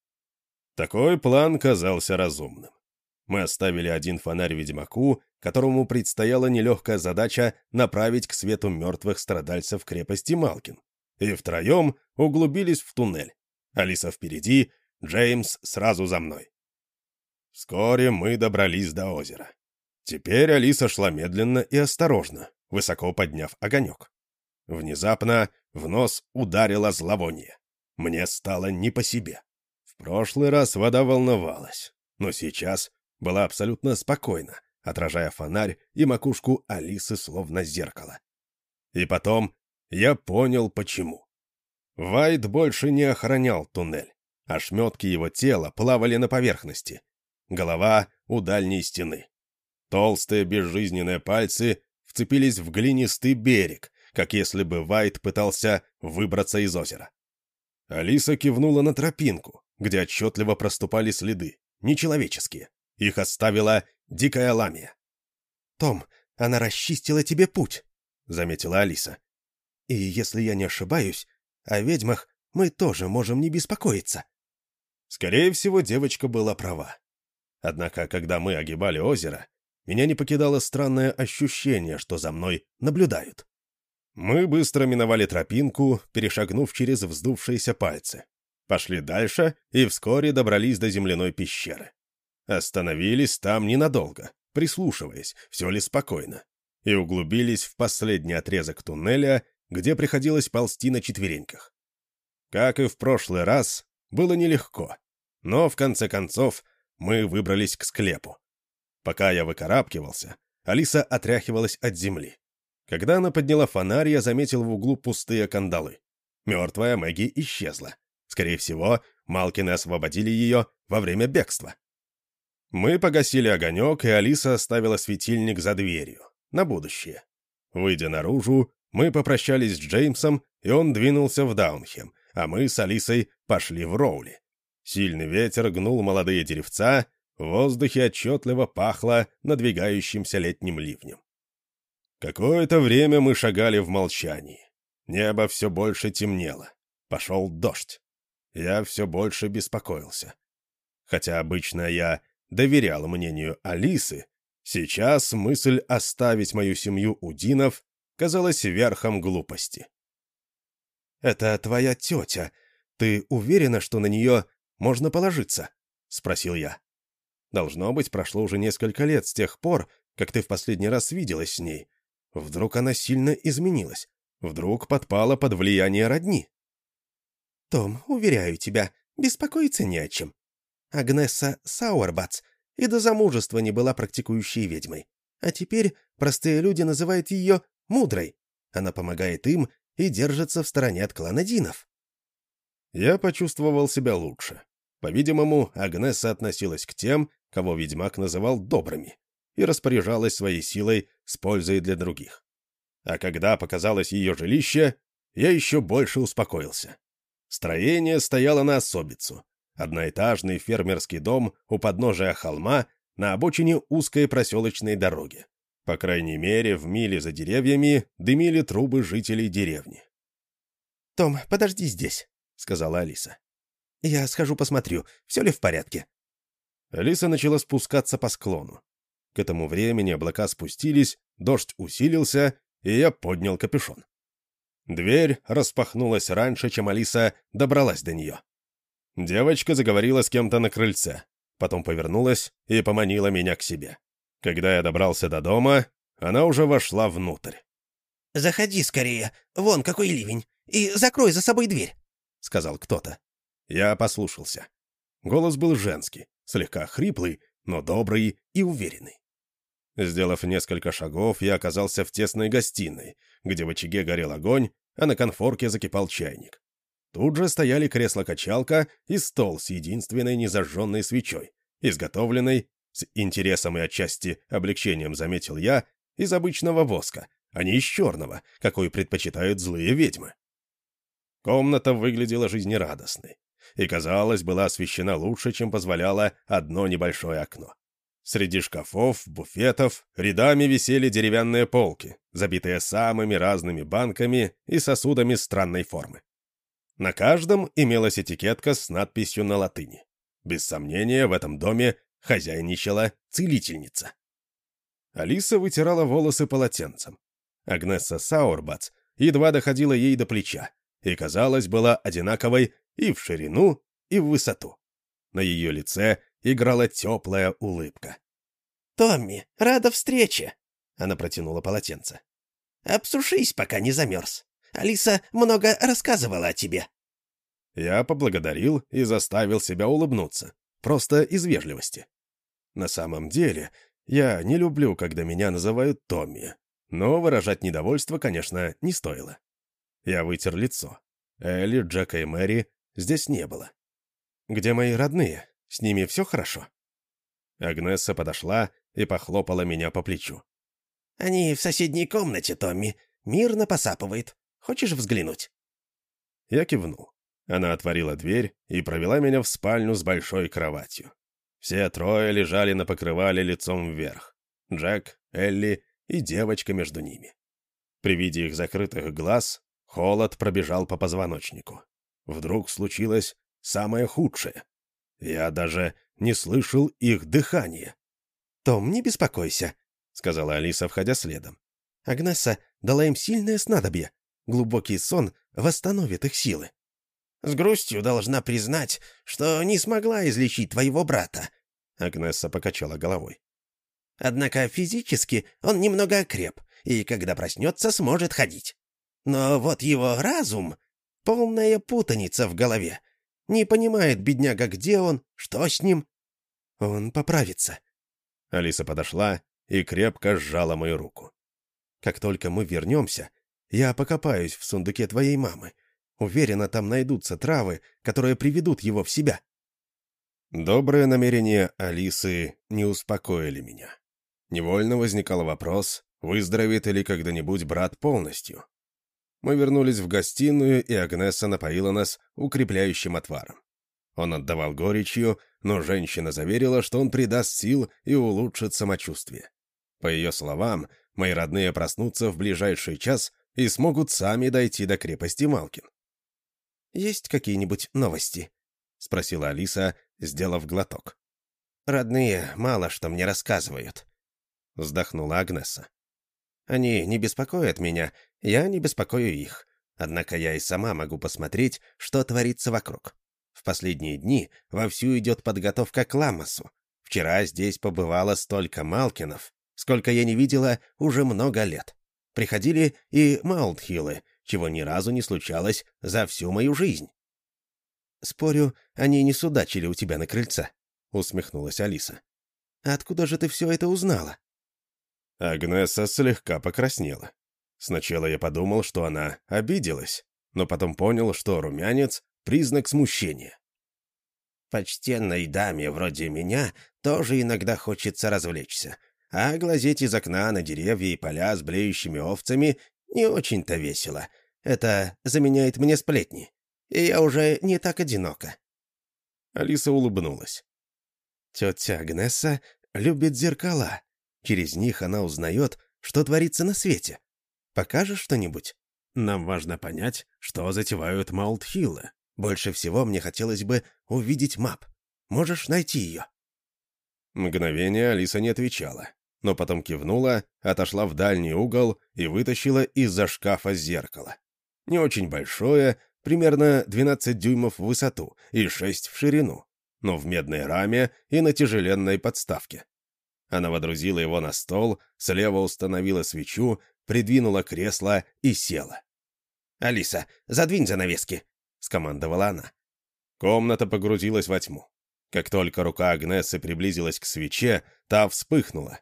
Такой план казался разумным. Мы оставили один фонарь ведьмаку, которому предстояла нелегкая задача направить к свету мертвых страдальцев крепости Малкин, и втроем углубились в туннель. Алиса впереди, Джеймс сразу за мной. Вскоре мы добрались до озера. Теперь Алиса шла медленно и осторожно, высоко подняв огонек. Внезапно в нос ударило зловоние. Мне стало не по себе. В прошлый раз вода волновалась, но сейчас была абсолютно спокойна, отражая фонарь и макушку Алисы словно зеркало. И потом я понял, почему. Вайт больше не охранял туннель. Ошметки его тела плавали на поверхности. Голова у дальней стены. Толстые безжизненные пальцы вцепились в глинистый берег, как если бы Вайт пытался выбраться из озера. Алиса кивнула на тропинку, где отчетливо проступали следы, нечеловеческие. Их оставила дикая ламия. «Том, она расчистила тебе путь», — заметила Алиса. «И если я не ошибаюсь, о ведьмах мы тоже можем не беспокоиться». Скорее всего, девочка была права. Однако, когда мы огибали озеро, меня не покидало странное ощущение, что за мной наблюдают. Мы быстро миновали тропинку, перешагнув через вздувшиеся пальцы. Пошли дальше и вскоре добрались до земляной пещеры. Остановились там ненадолго, прислушиваясь, все ли спокойно, и углубились в последний отрезок туннеля, где приходилось ползти на четвереньках. Как и в прошлый раз, было нелегко. Но, в конце концов, мы выбрались к склепу. Пока я выкарабкивался, Алиса отряхивалась от земли. Когда она подняла фонарь, я заметил в углу пустые кандалы. Мертвая Мэгги исчезла. Скорее всего, Малкины освободили ее во время бегства. Мы погасили огонек, и Алиса оставила светильник за дверью. На будущее. Выйдя наружу, мы попрощались с Джеймсом, и он двинулся в Даунхем, а мы с Алисой пошли в Роули. Сильный ветер гнул молодые деревца, в воздухе отчетливо пахло надвигающимся летним ливнем. Какое-то время мы шагали в молчании. Небо все больше темнело. Пошел дождь. Я все больше беспокоился. Хотя обычно я доверял мнению Алисы, сейчас мысль оставить мою семью у Динов казалась верхом глупости. «Это твоя тетя. Ты уверена, что на нее можно положиться?» — спросил я. «Должно быть, прошло уже несколько лет с тех пор, как ты в последний раз виделась с ней. Вдруг она сильно изменилась? Вдруг подпала под влияние родни?» Том, уверяю тебя, беспокоиться не о чем. Агнесса Сауэрбац и до замужества не была практикующей ведьмой. А теперь простые люди называют ее мудрой. Она помогает им и держится в стороне от клана Динов. Я почувствовал себя лучше. По-видимому, Агнесса относилась к тем, кого ведьмак называл добрыми, и распоряжалась своей силой с пользой для других. А когда показалось ее жилище, я еще больше успокоился. Строение стояло на особицу. Одноэтажный фермерский дом у подножия холма на обочине узкой проселочной дороги. По крайней мере, в миле за деревьями дымили трубы жителей деревни. «Том, подожди здесь», — сказала Алиса. «Я схожу посмотрю, все ли в порядке». Алиса начала спускаться по склону. К этому времени облака спустились, дождь усилился, и я поднял капюшон. Дверь распахнулась раньше, чем Алиса добралась до нее. Девочка заговорила с кем-то на крыльце, потом повернулась и поманила меня к себе. Когда я добрался до дома, она уже вошла внутрь. «Заходи скорее, вон какой ливень, и закрой за собой дверь», — сказал кто-то. Я послушался. Голос был женский, слегка хриплый, но добрый и уверенный. Сделав несколько шагов, я оказался в тесной гостиной, где в очаге горел огонь, а на конфорке закипал чайник. Тут же стояли кресло-качалка и стол с единственной незажженной свечой, изготовленной, с интересом и отчасти облегчением заметил я, из обычного воска, а не из черного, какой предпочитают злые ведьмы. Комната выглядела жизнерадостной и, казалось, была освещена лучше, чем позволяло одно небольшое окно. Среди шкафов, буфетов рядами висели деревянные полки, забитые самыми разными банками и сосудами странной формы. На каждом имелась этикетка с надписью на латыни. Без сомнения, в этом доме хозяйничала целительница. Алиса вытирала волосы полотенцем. Агнесса Саурбац едва доходила ей до плеча и, казалось, была одинаковой и в ширину, и в высоту. На ее лице играла теплая улыбка. «Томми, рада встрече!» Она протянула полотенце. «Обсушись, пока не замерз. Алиса много рассказывала о тебе». Я поблагодарил и заставил себя улыбнуться, просто из вежливости. На самом деле, я не люблю, когда меня называют Томми, но выражать недовольство, конечно, не стоило. Я вытер лицо. Элли, Джека и Мэри здесь не было. «Где мои родные?» С ними все хорошо?» Агнесса подошла и похлопала меня по плечу. «Они в соседней комнате, Томми. Мирно посапывает. Хочешь взглянуть?» Я кивнул. Она отворила дверь и провела меня в спальню с большой кроватью. Все трое лежали на покрывале лицом вверх. Джек, Элли и девочка между ними. При виде их закрытых глаз холод пробежал по позвоночнику. Вдруг случилось самое худшее. Я даже не слышал их дыхания. «Том, не беспокойся», — сказала Алиса, входя следом. «Агнесса дала им сильное снадобье. Глубокий сон восстановит их силы». «С грустью должна признать, что не смогла излечить твоего брата», — Агнесса покачала головой. «Однако физически он немного окреп, и когда проснется, сможет ходить. Но вот его разум — полная путаница в голове. Не понимает бедняга, где он, что с ним. Он поправится. Алиса подошла и крепко сжала мою руку. Как только мы вернемся, я покопаюсь в сундуке твоей мамы. Уверена, там найдутся травы, которые приведут его в себя. Добрые намерения Алисы не успокоили меня. Невольно возникал вопрос, выздоровеет ли когда-нибудь брат полностью. Мы вернулись в гостиную, и Агнеса напоила нас укрепляющим отваром. Он отдавал горечью, но женщина заверила, что он придаст сил и улучшит самочувствие. По ее словам, мои родные проснутся в ближайший час и смогут сами дойти до крепости Малкин. «Есть какие-нибудь новости?» — спросила Алиса, сделав глоток. «Родные мало что мне рассказывают», — вздохнула Агнеса. Они не беспокоят меня, я не беспокою их. Однако я и сама могу посмотреть, что творится вокруг. В последние дни вовсю идет подготовка к Ламасу. Вчера здесь побывало столько Малкинов, сколько я не видела уже много лет. Приходили и Маунтхиллы, чего ни разу не случалось за всю мою жизнь. спорю, они не судачили у тебя на крыльце», — усмехнулась Алиса. «Откуда же ты все это узнала?» Агнеса слегка покраснела. Сначала я подумал, что она обиделась, но потом понял, что румянец — признак смущения. «Почтенной даме вроде меня тоже иногда хочется развлечься, а глазеть из окна на деревья и поля с блеющими овцами не очень-то весело. Это заменяет мне сплетни, и я уже не так одинока». Алиса улыбнулась. «Тетя Агнеса любит зеркала. Через них она узнает, что творится на свете. Покажешь что-нибудь? Нам важно понять, что затевают Маултхиллы. Больше всего мне хотелось бы увидеть мап. Можешь найти ее?» Мгновение Алиса не отвечала, но потом кивнула, отошла в дальний угол и вытащила из-за шкафа зеркало. Не очень большое, примерно 12 дюймов в высоту и 6 в ширину, но в медной раме и на тяжеленной подставке. Она водрузила его на стол, слева установила свечу, придвинула кресло и села. «Алиса, задвинь занавески!» — скомандовала она. Комната погрузилась во тьму. Как только рука Агнессы приблизилась к свече, та вспыхнула.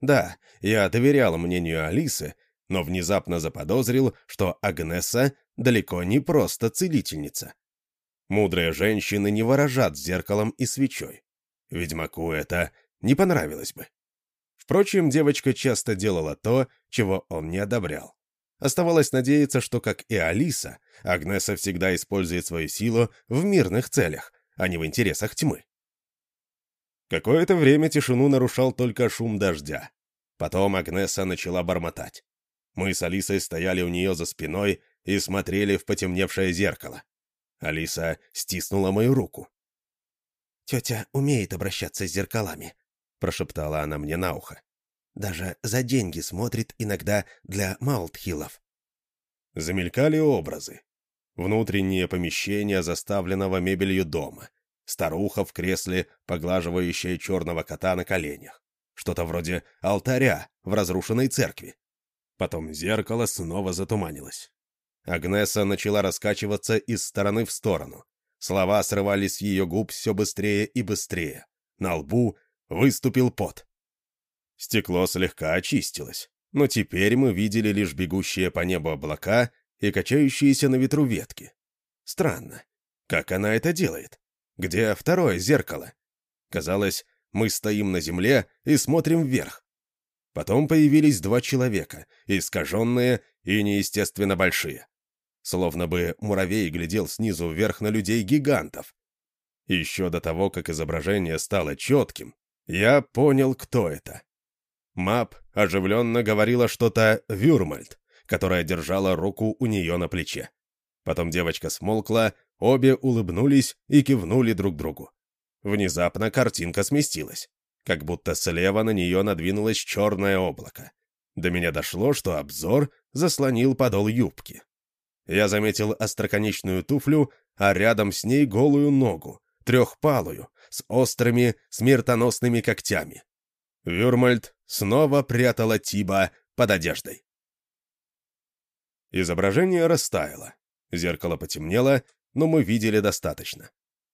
Да, я доверял мнению Алисы, но внезапно заподозрил, что Агнесса далеко не просто целительница. Мудрые женщины не ворожат зеркалом и свечой. Ведьмаку это не понравилось бы. Впрочем, девочка часто делала то, чего он не одобрял. Оставалось надеяться, что, как и Алиса, Агнеса всегда использует свою силу в мирных целях, а не в интересах тьмы. Какое-то время тишину нарушал только шум дождя. Потом Агнеса начала бормотать. Мы с Алисой стояли у нее за спиной и смотрели в потемневшее зеркало. Алиса стиснула мою руку. «Тетя умеет обращаться с зеркалами», — прошептала она мне на ухо. «Даже за деньги смотрит иногда для Маултхиллов». Замелькали образы. Внутреннее помещение заставленного мебелью дома. Старуха в кресле, поглаживающая черного кота на коленях. Что-то вроде алтаря в разрушенной церкви. Потом зеркало снова затуманилось. Агнеса начала раскачиваться из стороны в сторону. Слова срывались с ее губ все быстрее и быстрее. На лбу выступил пот. Стекло слегка очистилось, но теперь мы видели лишь бегущие по небу облака и качающиеся на ветру ветки. Странно. Как она это делает? Где второе зеркало? Казалось, мы стоим на земле и смотрим вверх. Потом появились два человека, искаженные и неестественно большие. Словно бы муравей глядел снизу вверх на людей-гигантов. Еще до того, как изображение стало четким, я понял, кто это. Мап оживленно говорила что-то Вюрмальд, которая держала руку у нее на плече. Потом девочка смолкла, обе улыбнулись и кивнули друг другу. Внезапно картинка сместилась, как будто слева на нее надвинулось черное облако. До меня дошло, что обзор заслонил подол юбки. Я заметил остроконечную туфлю, а рядом с ней голую ногу, трехпалую, с острыми, смертоносными когтями. Вюрмальд снова прятала Тиба под одеждой. Изображение растаяло. Зеркало потемнело, но мы видели достаточно.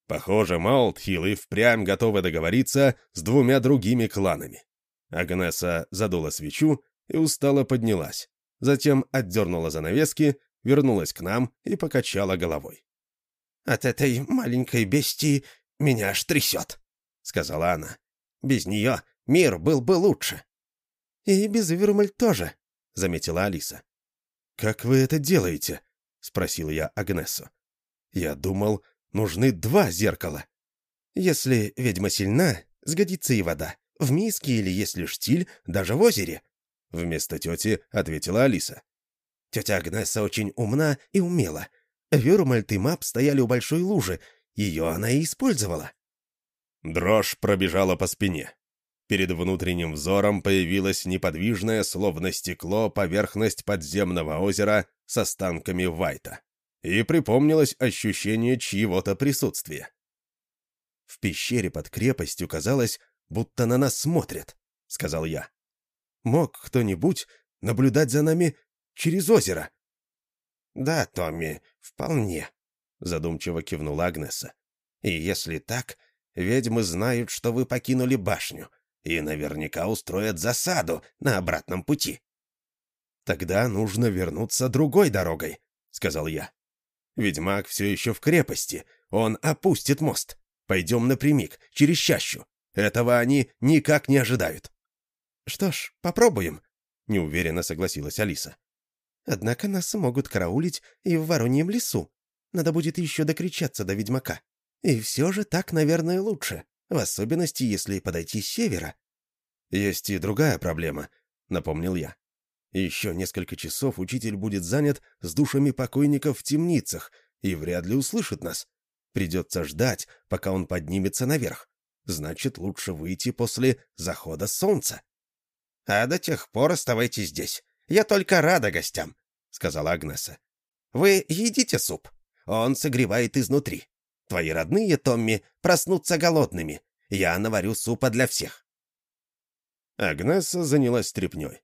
Похоже, Маултхилл впрямь готовы договориться с двумя другими кланами. Агнеса задула свечу и устало поднялась. Затем отдернула занавески вернулась к нам и покачала головой. «От этой маленькой бестии меня аж трясет», — сказала она. «Без нее мир был бы лучше». «И без Вермаль тоже», — заметила Алиса. «Как вы это делаете?» — спросил я Агнесу. «Я думал, нужны два зеркала». «Если ведьма сильна, сгодится и вода. В миске или, если штиль, даже в озере», — вместо тети ответила Алиса. Тетя Агнесса очень умна и умела. Вюрмальт и Мап стояли у большой лужи. Ее она и использовала. Дрожь пробежала по спине. Перед внутренним взором появилась неподвижная, словно стекло, поверхность подземного озера с останками Вайта. И припомнилось ощущение чьего-то присутствия. «В пещере под крепостью казалось, будто на нас смотрят», — сказал я. «Мог кто-нибудь наблюдать за нами через озеро. Да, Томми, вполне. — задумчиво кивнула Агнеса. «И если так, ведьмы знают, что вы покинули башню, и наверняка устроят засаду на обратном пути». «Тогда нужно вернуться другой дорогой», — сказал я. «Ведьмак все еще в крепости, он опустит мост. Пойдем напрямик, через чащу. Этого они никак не ожидают». «Что ж, попробуем», — неуверенно согласилась Алиса. «Однако нас могут караулить и в Вороньем лесу. Надо будет еще докричаться до ведьмака. И все же так, наверное, лучше, в особенности, если подойти с севера». «Есть и другая проблема», — напомнил я. «Еще несколько часов учитель будет занят с душами покойников в темницах и вряд ли услышит нас. Придется ждать, пока он поднимется наверх. Значит, лучше выйти после захода солнца». «А до тех пор оставайтесь здесь. Я только рада гостям», — сказала Агнеса. «Вы едите суп. Он согревает изнутри. Твои родные, Томми, проснутся голодными. Я наварю супа для всех». Агнеса занялась тряпней.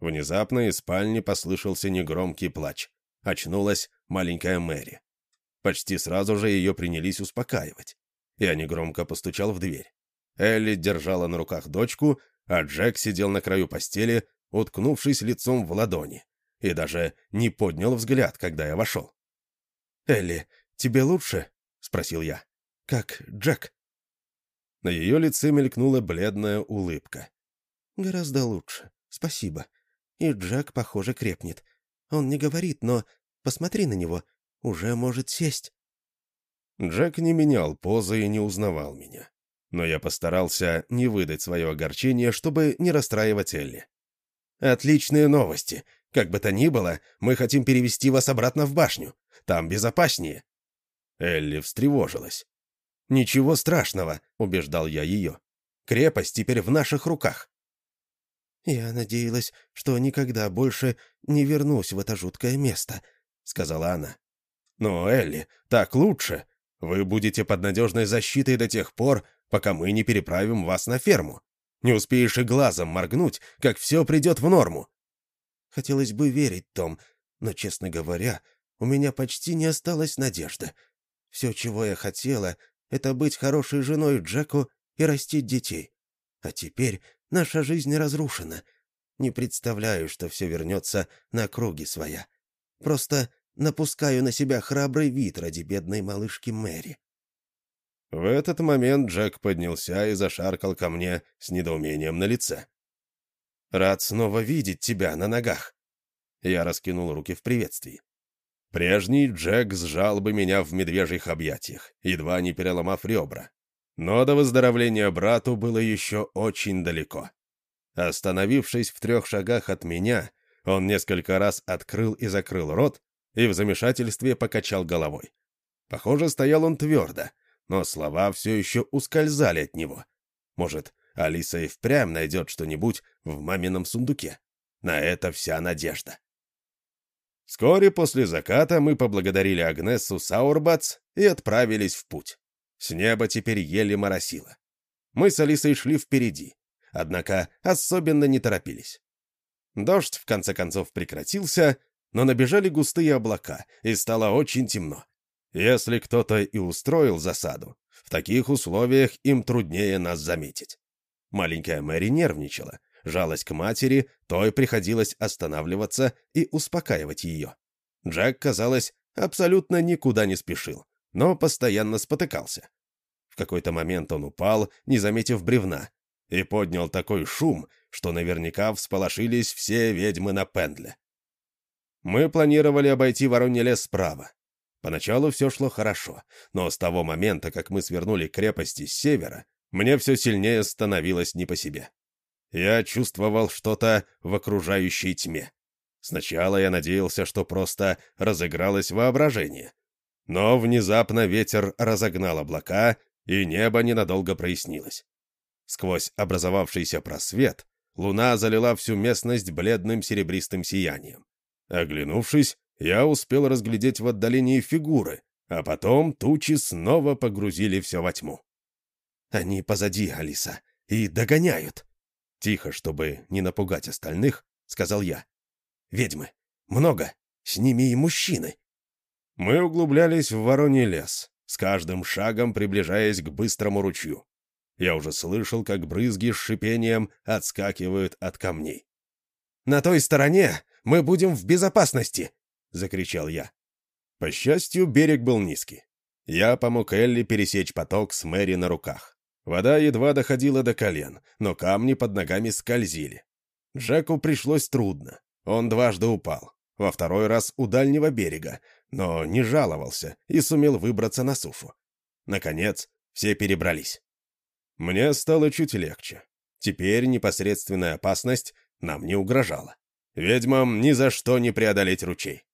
Внезапно из спальни послышался негромкий плач. Очнулась маленькая Мэри. Почти сразу же ее принялись успокаивать. Я негромко постучал в дверь. Элли держала на руках дочку, а Джек сидел на краю постели, уткнувшись лицом в ладони, и даже не поднял взгляд, когда я вошел. «Элли, тебе лучше?» — спросил я. «Как Джек?» На ее лице мелькнула бледная улыбка. «Гораздо лучше. Спасибо. И Джек, похоже, крепнет. Он не говорит, но посмотри на него. Уже может сесть». Джек не менял позы и не узнавал меня. Но я постарался не выдать свое огорчение, чтобы не расстраивать Элли. «Отличные новости. Как бы то ни было, мы хотим перевести вас обратно в башню. Там безопаснее». Элли встревожилась. «Ничего страшного», — убеждал я ее. «Крепость теперь в наших руках». «Я надеялась, что никогда больше не вернусь в это жуткое место», — сказала она. «Но, Элли, так лучше. Вы будете под надежной защитой до тех пор, пока мы не переправим вас на ферму. Не успеешь и глазом моргнуть, как все придет в норму». Хотелось бы верить, Том, но, честно говоря, у меня почти не осталось надежды. Все, чего я хотела, это быть хорошей женой Джеку и растить детей. А теперь наша жизнь разрушена. Не представляю, что все вернется на круги своя. Просто напускаю на себя храбрый вид ради бедной малышки Мэри. В этот момент Джек поднялся и зашаркал ко мне с недоумением на лице. «Рад снова видеть тебя на ногах!» Я раскинул руки в приветствии. Прежний Джек сжал бы меня в медвежьих объятиях, едва не переломав ребра. Но до выздоровления брату было еще очень далеко. Остановившись в трех шагах от меня, он несколько раз открыл и закрыл рот, и в замешательстве покачал головой. Похоже, стоял он твердо, но слова все еще ускользали от него. Может, Алиса и впрямь найдет что-нибудь в мамином сундуке. На это вся надежда. Вскоре после заката мы поблагодарили Агнесу Саурбац и отправились в путь. С неба теперь еле моросило. Мы с Алисой шли впереди, однако особенно не торопились. Дождь в конце концов прекратился, но набежали густые облака, и стало очень темно. Если кто-то и устроил засаду, в таких условиях им труднее нас заметить. Маленькая Мэри нервничала, жалась к матери, той приходилось останавливаться и успокаивать ее. Джек, казалось, абсолютно никуда не спешил, но постоянно спотыкался. В какой-то момент он упал, не заметив бревна, и поднял такой шум, что наверняка всполошились все ведьмы на Пендле. Мы планировали обойти Воронье лес справа. Поначалу все шло хорошо, но с того момента, как мы свернули крепости с севера, мне все сильнее становилось не по себе. Я чувствовал что-то в окружающей тьме. Сначала я надеялся, что просто разыгралось воображение. Но внезапно ветер разогнал облака, и небо ненадолго прояснилось. Сквозь образовавшийся просвет луна залила всю местность бледным серебристым сиянием. Оглянувшись, я успел разглядеть в отдалении фигуры, а потом тучи снова погрузили все во тьму. «Они позади, Алиса, и догоняют!» Тихо, чтобы не напугать остальных, сказал я. «Ведьмы. Много. С ними и мужчины». Мы углублялись в Вороний лес, с каждым шагом приближаясь к быстрому ручью. Я уже слышал, как брызги с шипением отскакивают от камней. «На той стороне мы будем в безопасности!» — закричал я. По счастью, берег был низкий. Я помог Элли пересечь поток с Мэри на руках. Вода едва доходила до колен, но камни под ногами скользили. Джеку пришлось трудно. Он дважды упал. Во второй раз у дальнего берега, но не жаловался и сумел выбраться на сушу. Наконец, все перебрались. Мне стало чуть легче. Теперь непосредственная опасность нам не угрожала. Ведьмам ни за что не преодолеть ручей.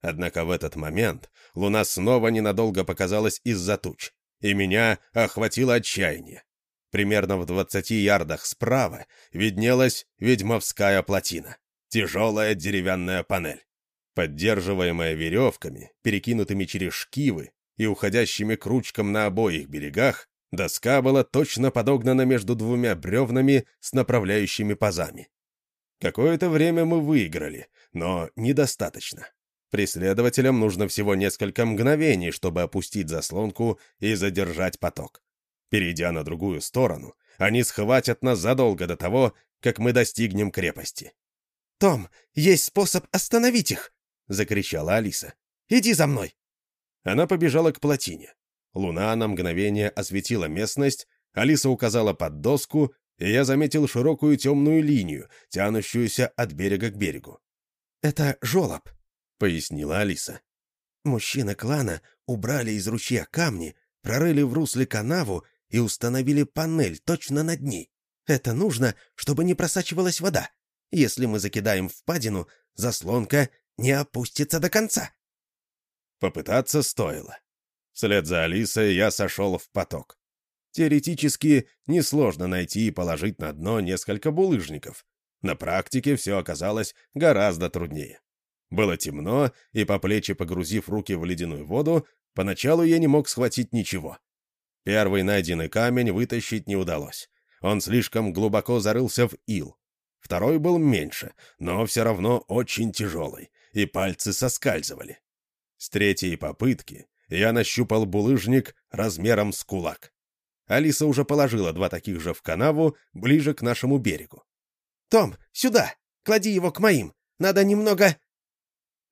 Однако в этот момент луна снова ненадолго показалась из-за туч, и меня охватило отчаяние. Примерно в двадцати ярдах справа виднелась ведьмовская плотина, тяжелая деревянная панель. Поддерживаемая веревками, перекинутыми через шкивы и уходящими к ручкам на обоих берегах, доска была точно подогнана между двумя бревнами с направляющими пазами. Какое-то время мы выиграли, но недостаточно. Преследователям нужно всего несколько мгновений, чтобы опустить заслонку и задержать поток. Перейдя на другую сторону, они схватят нас задолго до того, как мы достигнем крепости. «Том, есть способ остановить их!» — закричала Алиса. «Иди за мной!» Она побежала к плотине. Луна на мгновение осветила местность, Алиса указала под доску, и я заметил широкую темную линию, тянущуюся от берега к берегу. «Это жолоб», пояснила Алиса. Мужчины клана убрали из ручья камни, прорыли в русле канаву и установили панель точно над ней. Это нужно, чтобы не просачивалась вода. Если мы закидаем впадину, заслонка не опустится до конца. Попытаться стоило. Вслед за Алисой я сошел в поток. Теоретически несложно найти и положить на дно несколько булыжников. На практике все оказалось гораздо труднее. Было темно, и по плечи погрузив руки в ледяную воду, поначалу я не мог схватить ничего. Первый найденный камень вытащить не удалось. Он слишком глубоко зарылся в ил. Второй был меньше, но все равно очень тяжелый, и пальцы соскальзывали. С третьей попытки я нащупал булыжник размером с кулак. Алиса уже положила два таких же в канаву ближе к нашему берегу. «Том, сюда! Клади его к моим! Надо немного...»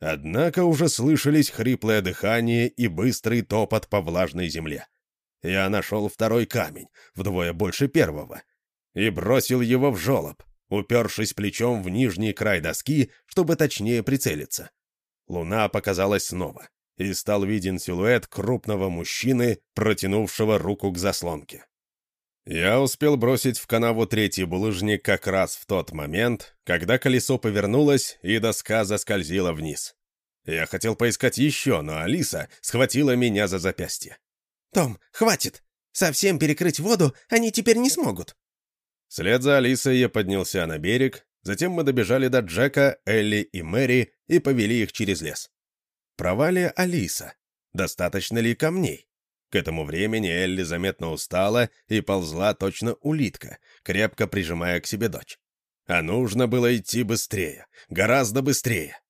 Однако уже слышались хриплое дыхание и быстрый топот по влажной земле. Я нашел второй камень, вдвое больше первого, и бросил его в жолоб, упершись плечом в нижний край доски, чтобы точнее прицелиться. Луна показалась снова, и стал виден силуэт крупного мужчины, протянувшего руку к заслонке. Я успел бросить в канаву третий булыжник как раз в тот момент, когда колесо повернулось и доска заскользила вниз. Я хотел поискать еще, но Алиса схватила меня за запястье. «Том, хватит! Совсем перекрыть воду они теперь не смогут!» Вслед за Алисой я поднялся на берег, затем мы добежали до Джека, Элли и Мэри и повели их через лес. Права Алиса? Достаточно ли камней? К этому времени Элли заметно устала и ползла точно улитка, крепко прижимая к себе дочь. А нужно было идти быстрее, гораздо быстрее.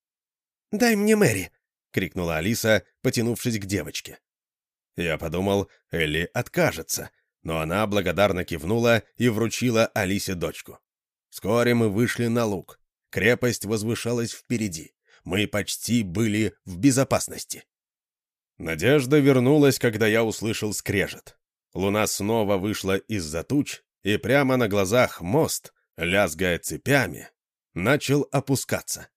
«Дай мне Мэри!» — крикнула Алиса, потянувшись к девочке. Я подумал, Элли откажется, но она благодарно кивнула и вручила Алисе дочку. Вскоре мы вышли на луг. Крепость возвышалась впереди. Мы почти были в безопасности. Надежда вернулась, когда я услышал скрежет. Луна снова вышла из-за туч, и прямо на глазах мост, лязгая цепями, начал опускаться.